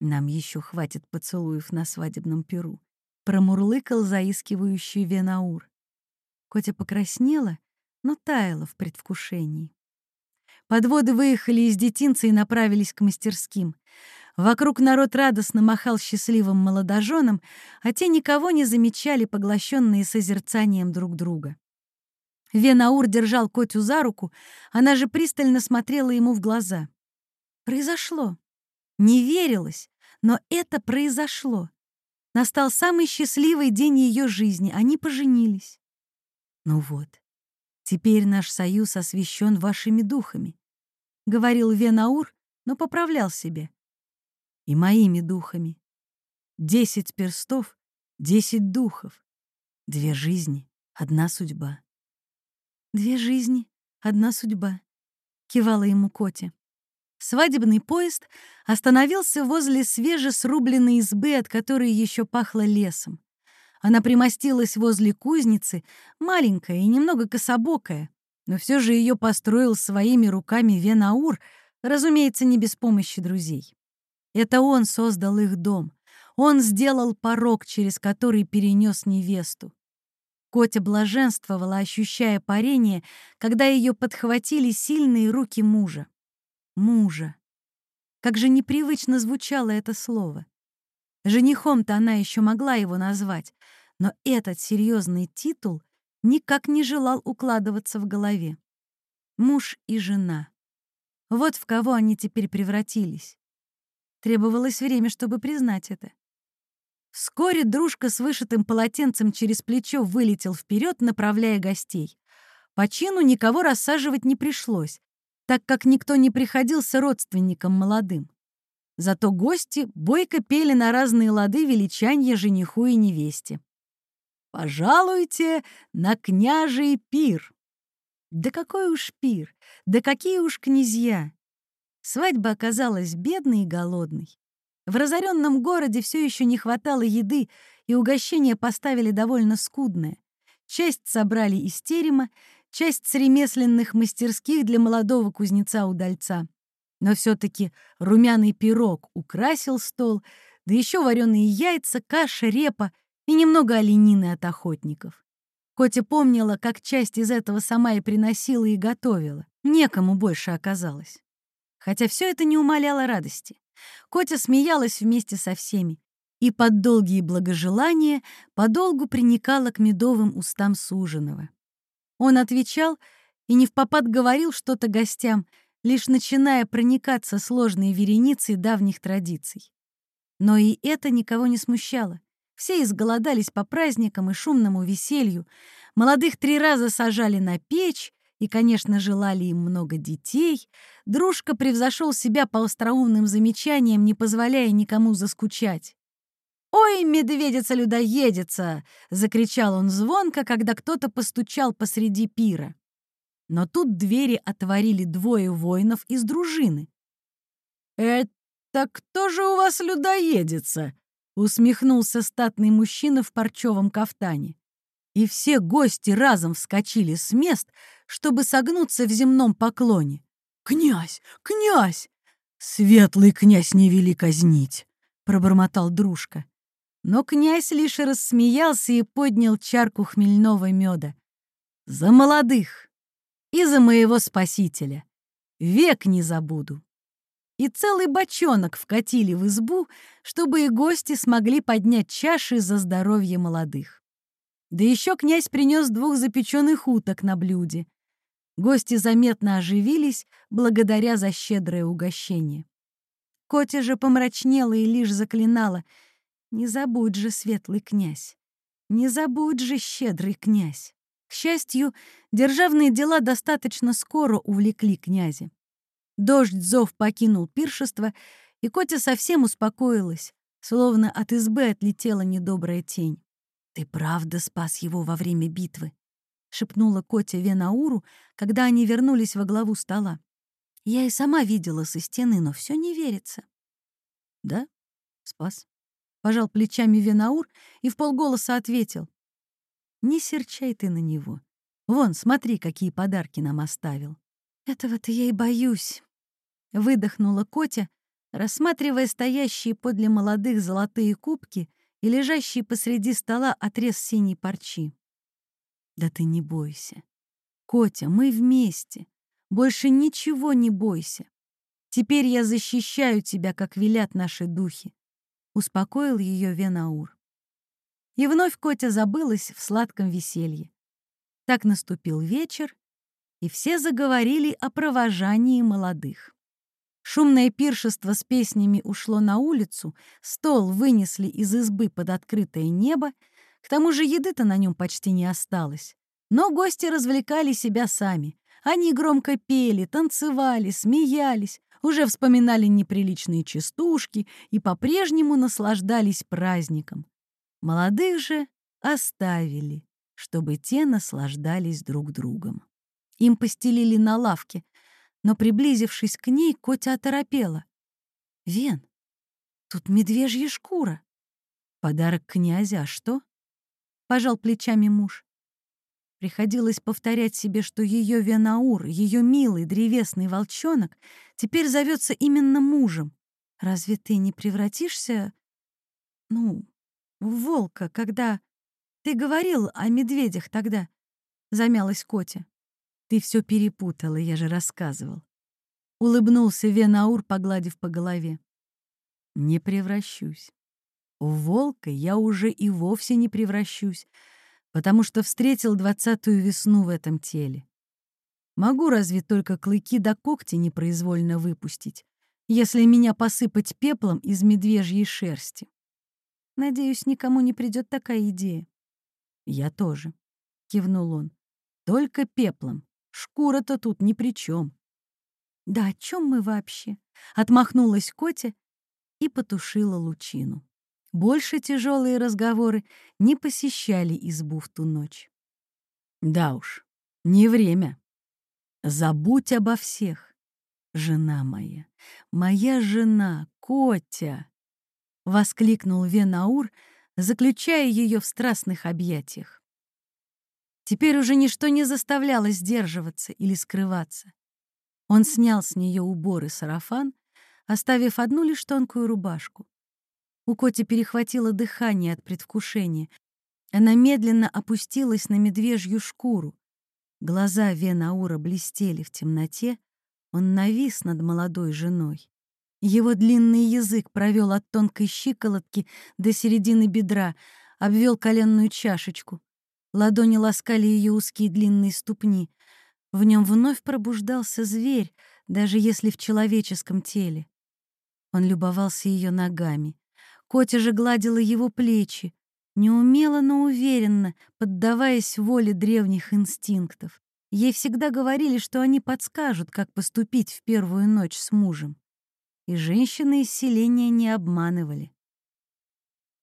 Нам еще хватит поцелуев на свадебном перу. Промурлыкал заискивающий Венаур. Котя покраснела, но таяла в предвкушении. Подводы выехали из детинца и направились к мастерским. Вокруг народ радостно махал счастливым молодоженам, а те никого не замечали, поглощенные созерцанием друг друга. Венаур держал Котю за руку, она же пристально смотрела ему в глаза. Произошло. Не верилось, но это произошло. Настал самый счастливый день ее жизни, они поженились. Ну вот, теперь наш союз освящен вашими духами, — говорил Венаур, но поправлял себе. И моими духами. Десять перстов, десять духов. Две жизни, одна судьба. «Две жизни, одна судьба», — кивала ему Коти. Свадебный поезд остановился возле свежесрубленной избы, от которой еще пахло лесом. Она примостилась возле кузницы, маленькая и немного кособокая, но все же ее построил своими руками Венаур, разумеется, не без помощи друзей. Это он создал их дом. Он сделал порог, через который перенес невесту. Котя блаженствовала, ощущая парение, когда ее подхватили сильные руки мужа. Мужа. Как же непривычно звучало это слово. Женихом-то она еще могла его назвать, но этот серьезный титул никак не желал укладываться в голове. Муж и жена. Вот в кого они теперь превратились. Требовалось время, чтобы признать это. Вскоре дружка с вышитым полотенцем через плечо вылетел вперед, направляя гостей. По чину никого рассаживать не пришлось, так как никто не приходился родственникам молодым. Зато гости бойко пели на разные лады величанье жениху и невесте. «Пожалуйте на княжий пир!» Да какой уж пир, да какие уж князья! Свадьба оказалась бедной и голодной. В разоренном городе все еще не хватало еды, и угощения поставили довольно скудное. Часть собрали из терема, часть с ремесленных мастерских для молодого кузнеца-удальца. Но все-таки румяный пирог украсил стол, да еще вареные яйца, каша, репа и немного оленины от охотников. Котя помнила, как часть из этого сама и приносила и готовила. Некому больше оказалось. Хотя все это не умаляло радости. Котя смеялась вместе со всеми и под долгие благожелания подолгу приникала к медовым устам суженого. Он отвечал и не в попад говорил что-то гостям, лишь начиная проникаться сложной вереницей давних традиций. Но и это никого не смущало. Все изголодались по праздникам и шумному веселью. Молодых три раза сажали на печь, и, конечно, желали им много детей, дружка превзошел себя по остроумным замечаниям, не позволяя никому заскучать. «Ой, медведица-людоедица!» — закричал он звонко, когда кто-то постучал посреди пира. Но тут двери отворили двое воинов из дружины. «Это кто же у вас людоедица?» — усмехнулся статный мужчина в парчевом кафтане и все гости разом вскочили с мест, чтобы согнуться в земном поклоне. «Князь! Князь! Светлый князь не вели казнить!» — пробормотал дружка. Но князь лишь рассмеялся и поднял чарку хмельного меда. «За молодых! И за моего спасителя! Век не забуду!» И целый бочонок вкатили в избу, чтобы и гости смогли поднять чаши за здоровье молодых. Да еще князь принес двух запеченных уток на блюде. Гости заметно оживились благодаря за щедрое угощение. Котя же помрачнела и лишь заклинала — не забудь же, светлый князь, не забудь же, щедрый князь. К счастью, державные дела достаточно скоро увлекли князя. Дождь зов покинул пиршество, и Котя совсем успокоилась, словно от избы отлетела недобрая тень. «Ты правда спас его во время битвы?» — шепнула Котя Венауру, когда они вернулись во главу стола. «Я и сама видела со стены, но все не верится». «Да, спас», Пожал плечами Венаур и в полголоса ответил. «Не серчай ты на него. Вон, смотри, какие подарки нам оставил». «Этого-то я и боюсь», — выдохнула Котя, рассматривая стоящие подле молодых золотые кубки и лежащий посреди стола отрез синей парчи. «Да ты не бойся. Котя, мы вместе. Больше ничего не бойся. Теперь я защищаю тебя, как велят наши духи успокоил ее Венаур. И вновь Котя забылась в сладком веселье. Так наступил вечер, и все заговорили о провожании молодых. Шумное пиршество с песнями ушло на улицу, стол вынесли из избы под открытое небо, к тому же еды-то на нем почти не осталось. Но гости развлекали себя сами. Они громко пели, танцевали, смеялись, уже вспоминали неприличные частушки и по-прежнему наслаждались праздником. Молодых же оставили, чтобы те наслаждались друг другом. Им постелили на лавке, но, приблизившись к ней, Котя оторопела. «Вен, тут медвежья шкура. Подарок князя, а что?» — пожал плечами муж. Приходилось повторять себе, что ее Венаур, ее милый древесный волчонок, теперь зовется именно мужем. Разве ты не превратишься, ну, в волка, когда... Ты говорил о медведях тогда, — замялась Котя. Ты все перепутала, я же рассказывал. Улыбнулся Венаур, погладив по голове. Не превращусь. В волка я уже и вовсе не превращусь, потому что встретил двадцатую весну в этом теле. Могу разве только клыки до когти непроизвольно выпустить, если меня посыпать пеплом из медвежьей шерсти. Надеюсь, никому не придет такая идея. Я тоже, кивнул он. Только пеплом. Шкура-то тут ни при чем. Да о чем мы вообще? Отмахнулась Котя и потушила лучину. Больше тяжелые разговоры не посещали избу в ту ночь. Да уж, не время. Забудь обо всех. Жена моя, моя жена, Котя! Воскликнул Венаур, заключая ее в страстных объятиях. Теперь уже ничто не заставляло сдерживаться или скрываться. Он снял с нее убор и сарафан, оставив одну лишь тонкую рубашку. У Коти перехватило дыхание от предвкушения. Она медленно опустилась на медвежью шкуру. Глаза Венаура блестели в темноте. Он навис над молодой женой. Его длинный язык провел от тонкой щиколотки до середины бедра, обвел коленную чашечку. Ладони ласкали ее узкие длинные ступни. В нем вновь пробуждался зверь, даже если в человеческом теле. Он любовался ее ногами. Котя же гладила его плечи, неумело, но уверенно, поддаваясь воле древних инстинктов. Ей всегда говорили, что они подскажут, как поступить в первую ночь с мужем. И женщины из селения не обманывали.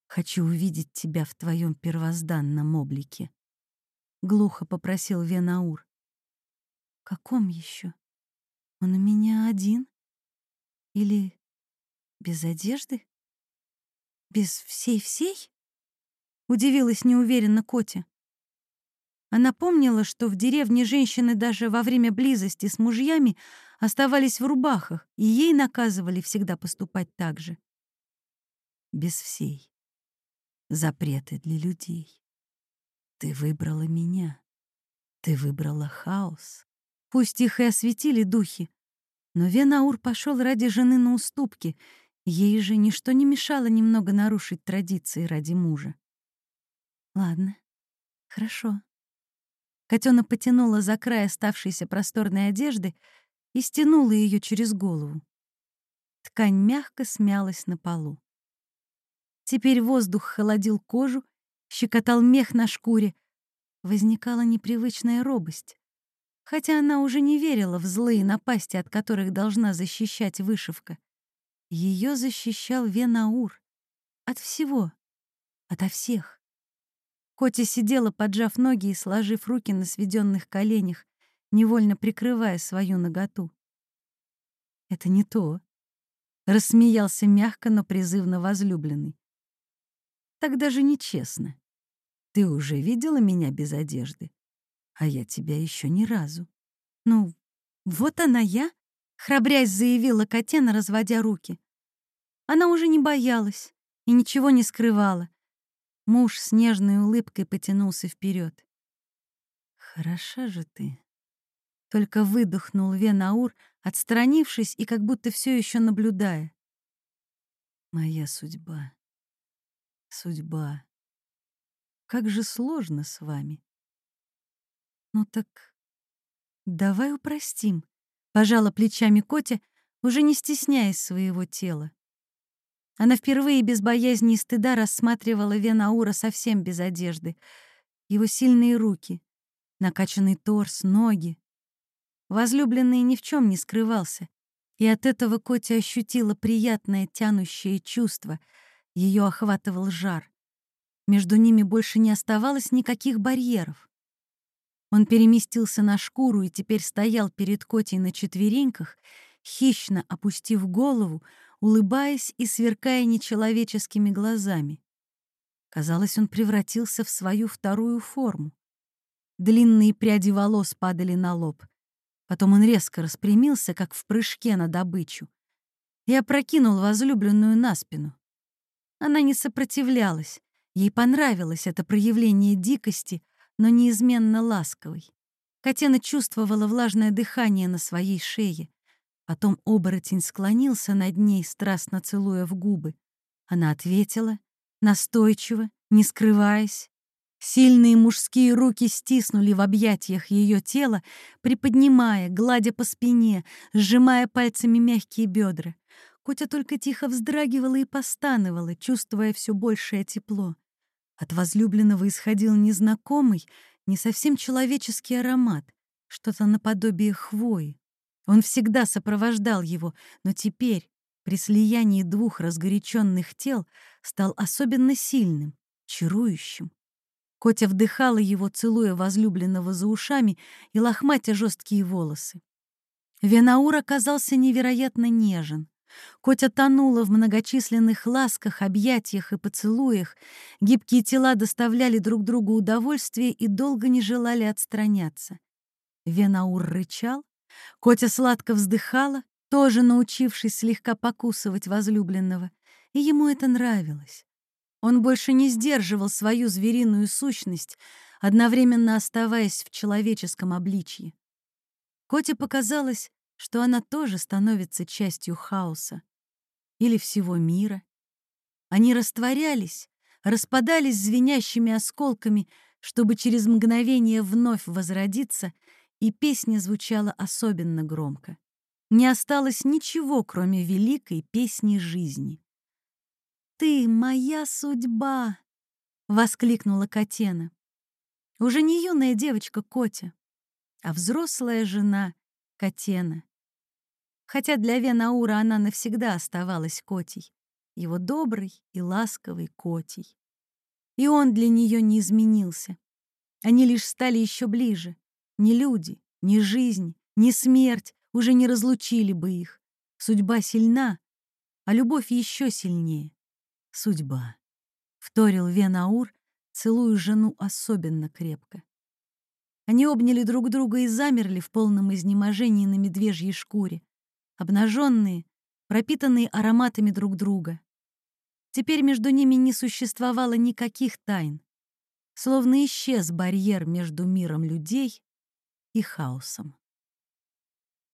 «Хочу увидеть тебя в твоем первозданном облике», — глухо попросил Венаур. «В каком еще? Он у меня один? Или без одежды?» «Без всей-всей?» — удивилась неуверенно Котя. Она помнила, что в деревне женщины даже во время близости с мужьями оставались в рубахах, и ей наказывали всегда поступать так же. Без всей запреты для людей. Ты выбрала меня. Ты выбрала хаос. Пусть их и осветили духи, но Венаур пошел ради жены на уступки. Ей же ничто не мешало немного нарушить традиции ради мужа. Ладно, хорошо. Котёна потянула за край оставшейся просторной одежды и стянула ее через голову. Ткань мягко смялась на полу. Теперь воздух холодил кожу, щекотал мех на шкуре. Возникала непривычная робость. Хотя она уже не верила в злые напасти, от которых должна защищать вышивка. Ее защищал Венаур. От всего. Ото всех. Котя сидела, поджав ноги и сложив руки на сведенных коленях, невольно прикрывая свою наготу. «Это не то», — рассмеялся мягко, но призывно возлюбленный. «Так даже нечестно. Ты уже видела меня без одежды, а я тебя еще ни разу». «Ну, вот она я», — храбрясь заявила Котена, разводя руки. Она уже не боялась и ничего не скрывала, Муж с нежной улыбкой потянулся вперед. «Хороша же ты!» Только выдохнул Венаур, отстранившись и как будто все еще наблюдая. «Моя судьба. Судьба. Как же сложно с вами!» «Ну так давай упростим», — пожала плечами Котя, уже не стесняясь своего тела. Она впервые без боязни и стыда рассматривала Венаура совсем без одежды. Его сильные руки, накачанный торс, ноги. Возлюбленный ни в чем не скрывался, и от этого Котя ощутила приятное тянущее чувство. Ее охватывал жар. Между ними больше не оставалось никаких барьеров. Он переместился на шкуру и теперь стоял перед Котей на четвереньках, хищно опустив голову, улыбаясь и сверкая нечеловеческими глазами. Казалось, он превратился в свою вторую форму. Длинные пряди волос падали на лоб. Потом он резко распрямился, как в прыжке на добычу, и опрокинул возлюбленную на спину. Она не сопротивлялась. Ей понравилось это проявление дикости, но неизменно ласковой. Котена чувствовала влажное дыхание на своей шее. Потом оборотень склонился над ней, страстно целуя в губы. Она ответила, настойчиво, не скрываясь. Сильные мужские руки стиснули в объятиях ее тело, приподнимая, гладя по спине, сжимая пальцами мягкие бедра. Котя только тихо вздрагивала и постановала, чувствуя все большее тепло. От возлюбленного исходил незнакомый, не совсем человеческий аромат, что-то наподобие хвои. Он всегда сопровождал его, но теперь, при слиянии двух разгоряченных тел, стал особенно сильным, чарующим. Котя вдыхала его, целуя возлюбленного за ушами и лохматя жесткие волосы. Венаур оказался невероятно нежен. Котя тонула в многочисленных ласках, объятиях и поцелуях. Гибкие тела доставляли друг другу удовольствие и долго не желали отстраняться. Венаур рычал, Котя сладко вздыхала, тоже научившись слегка покусывать возлюбленного, и ему это нравилось. Он больше не сдерживал свою звериную сущность, одновременно оставаясь в человеческом обличье. Коте показалось, что она тоже становится частью хаоса или всего мира. Они растворялись, распадались звенящими осколками, чтобы через мгновение вновь возродиться — и песня звучала особенно громко. Не осталось ничего, кроме великой песни жизни. «Ты моя судьба!» — воскликнула Котена. Уже не юная девочка Котя, а взрослая жена Котена. Хотя для Венаура она навсегда оставалась Котей, его добрый и ласковый Котей. И он для нее не изменился. Они лишь стали еще ближе. Ни люди, ни жизнь, ни смерть уже не разлучили бы их. Судьба сильна, а любовь еще сильнее. Судьба. Вторил Венаур, целуя жену особенно крепко. Они обняли друг друга и замерли в полном изнеможении на медвежьей шкуре, обнаженные, пропитанные ароматами друг друга. Теперь между ними не существовало никаких тайн, словно исчез барьер между миром людей и хаосом.